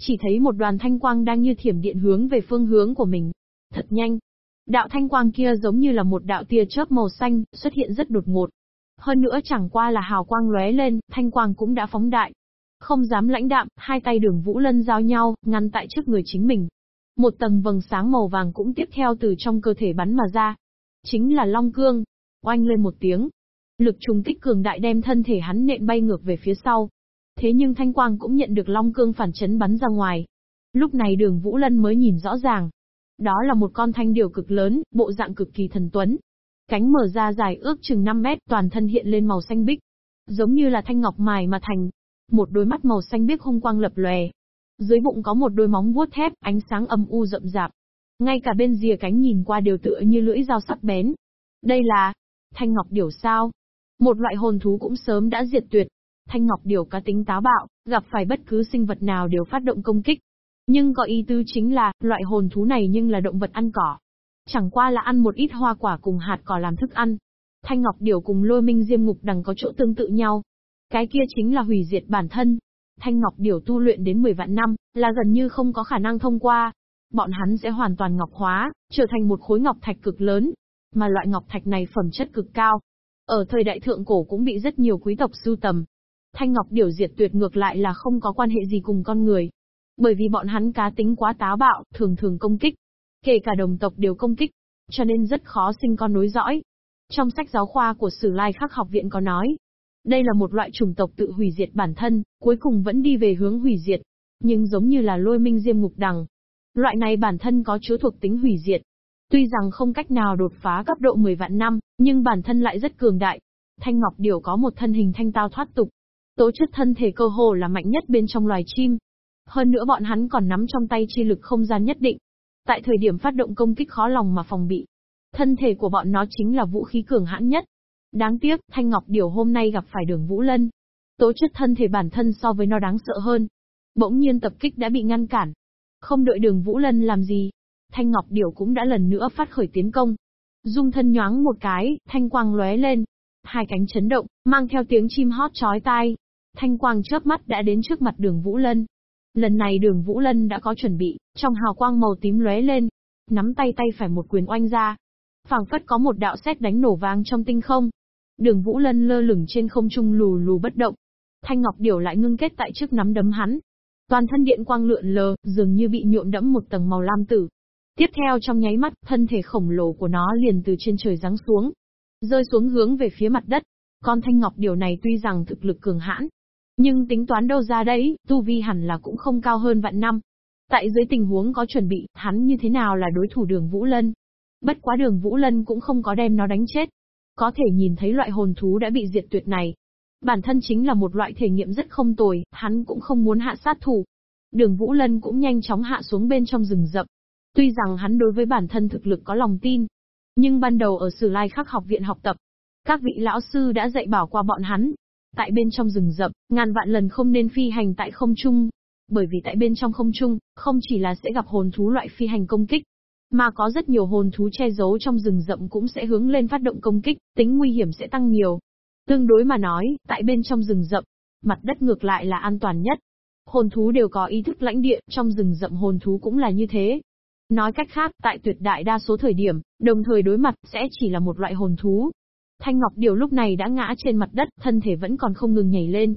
Chỉ thấy một đoàn thanh quang đang như thiểm điện hướng về phương hướng của mình. Thật nhanh. Đạo thanh quang kia giống như là một đạo tia chớp màu xanh, xuất hiện rất đột ngột. Hơn nữa chẳng qua là hào quang lóe lên, thanh quang cũng đã phóng đại. Không dám lãnh đạm, hai tay đường Vũ Lân giao nhau, ngăn tại trước người chính mình. Một tầng vầng sáng màu vàng cũng tiếp theo từ trong cơ thể bắn mà ra. Chính là Long Cương. Oanh lên một tiếng. Lực trùng kích cường đại đem thân thể hắn nện bay ngược về phía sau. Thế nhưng Thanh Quang cũng nhận được Long Cương phản chấn bắn ra ngoài. Lúc này đường Vũ Lân mới nhìn rõ ràng. Đó là một con thanh điều cực lớn, bộ dạng cực kỳ thần tuấn, Cánh mở ra dài ước chừng 5 mét, toàn thân hiện lên màu xanh bích. Giống như là thanh ngọc mài mà thành. Một đôi mắt màu xanh biếc hung quang lập lòe. Dưới bụng có một đôi móng vuốt thép, ánh sáng âm u rậm rạp. Ngay cả bên rìa cánh nhìn qua đều tựa như lưỡi dao sắc bén. Đây là thanh ngọc điểu sao? Một loại hồn thú cũng sớm đã diệt tuyệt. Thanh ngọc điểu cá tính táo bạo, gặp phải bất cứ sinh vật nào đều phát động công kích. Nhưng có ý tứ chính là, loại hồn thú này nhưng là động vật ăn cỏ. Chẳng qua là ăn một ít hoa quả cùng hạt cỏ làm thức ăn. Thanh Ngọc Điểu cùng lôi minh diêm ngục đằng có chỗ tương tự nhau. Cái kia chính là hủy diệt bản thân. Thanh Ngọc Điểu tu luyện đến 10 vạn năm, là gần như không có khả năng thông qua. Bọn hắn sẽ hoàn toàn ngọc hóa, trở thành một khối ngọc thạch cực lớn. Mà loại ngọc thạch này phẩm chất cực cao. Ở thời đại thượng cổ cũng bị rất nhiều quý tộc sưu tầm. Thanh Ngọc điều diệt tuyệt ngược lại là không có quan hệ gì cùng con người. Bởi vì bọn hắn cá tính quá táo bạo, thường thường công kích, Kể cả đồng tộc đều công kích, cho nên rất khó sinh con nối dõi. Trong sách giáo khoa của Sử Lai Khắc học viện có nói, đây là một loại chủng tộc tự hủy diệt bản thân, cuối cùng vẫn đi về hướng hủy diệt. Nhưng giống như là lôi minh diêm ngục đằng. Loại này bản thân có chứa thuộc tính hủy diệt. Tuy rằng không cách nào đột phá cấp độ 10 vạn năm, nhưng bản thân lại rất cường đại. Thanh Ngọc Điểu có một thân hình thanh tao thoát tục. Tố chất thân thể cơ hồ là mạnh nhất bên trong loài chim. Hơn nữa bọn hắn còn nắm trong tay chi lực không gian nhất định. Tại thời điểm phát động công kích khó lòng mà phòng bị. Thân thể của bọn nó chính là vũ khí cường hãn nhất. Đáng tiếc, Thanh Ngọc Điểu hôm nay gặp phải đường Vũ Lân. Tố chất thân thể bản thân so với nó đáng sợ hơn. Bỗng nhiên tập kích đã bị ngăn cản. Không đợi đường Vũ Lân làm gì. Thanh Ngọc Điểu cũng đã lần nữa phát khởi tiến công. Dung thân nhoáng một cái, thanh quang lóe lên. Hai cánh chấn động, mang theo tiếng chim hót chói tai. Thanh quang chớp mắt đã đến trước mặt đường Vũ Lân. Lần này đường Vũ Lân đã có chuẩn bị, trong hào quang màu tím lóe lên, nắm tay tay phải một quyền oanh ra. phảng phất có một đạo sét đánh nổ vang trong tinh không. Đường Vũ Lân lơ lửng trên không trung lù lù bất động. Thanh Ngọc Điểu lại ngưng kết tại trước nắm đấm hắn. Toàn thân điện quang lượn lờ, dường như bị nhuộm đẫm một tầng màu lam tử. Tiếp theo trong nháy mắt, thân thể khổng lồ của nó liền từ trên trời giáng xuống, rơi xuống hướng về phía mặt đất. Con thanh ngọc điều này tuy rằng thực lực cường hãn, nhưng tính toán đâu ra đấy, tu vi hẳn là cũng không cao hơn vạn năm. Tại dưới tình huống có chuẩn bị, hắn như thế nào là đối thủ đường Vũ Lân? Bất quá đường Vũ Lân cũng không có đem nó đánh chết. Có thể nhìn thấy loại hồn thú đã bị diệt tuyệt này. Bản thân chính là một loại thể nghiệm rất không tồi, hắn cũng không muốn hạ sát thủ. Đường Vũ Lân cũng nhanh chóng hạ xuống bên trong rừng rậm. Tuy rằng hắn đối với bản thân thực lực có lòng tin, nhưng ban đầu ở Sử Lai Khắc học viện học tập, các vị lão sư đã dạy bảo qua bọn hắn. Tại bên trong rừng rậm, ngàn vạn lần không nên phi hành tại không trung. Bởi vì tại bên trong không trung, không chỉ là sẽ gặp hồn thú loại phi hành công kích, mà có rất nhiều hồn thú che giấu trong rừng rậm cũng sẽ hướng lên phát động công kích, tính nguy hiểm sẽ tăng nhiều. Tương đối mà nói, tại bên trong rừng rậm, mặt đất ngược lại là an toàn nhất. Hồn thú đều có ý thức lãnh địa, trong rừng rậm hồn thú cũng là như thế. Nói cách khác, tại tuyệt đại đa số thời điểm, đồng thời đối mặt sẽ chỉ là một loại hồn thú. Thanh Ngọc Điều lúc này đã ngã trên mặt đất, thân thể vẫn còn không ngừng nhảy lên.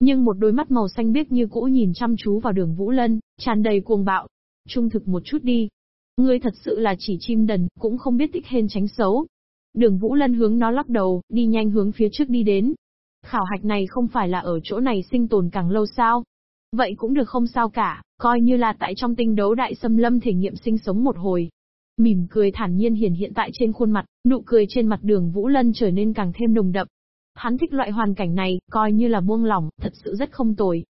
Nhưng một đôi mắt màu xanh biếc như cũ nhìn chăm chú vào đường Vũ Lân, tràn đầy cuồng bạo. Trung thực một chút đi. Ngươi thật sự là chỉ chim đần, cũng không biết tích hên tránh xấu. Đường Vũ Lân hướng nó lắc đầu, đi nhanh hướng phía trước đi đến. Khảo hạch này không phải là ở chỗ này sinh tồn càng lâu sao? Vậy cũng được không sao cả, coi như là tại trong tinh đấu đại xâm lâm thể nghiệm sinh sống một hồi. Mỉm cười thản nhiên hiển hiện tại trên khuôn mặt, nụ cười trên mặt đường Vũ Lân trở nên càng thêm nồng đậm. Hắn thích loại hoàn cảnh này, coi như là buông lỏng, thật sự rất không tồi.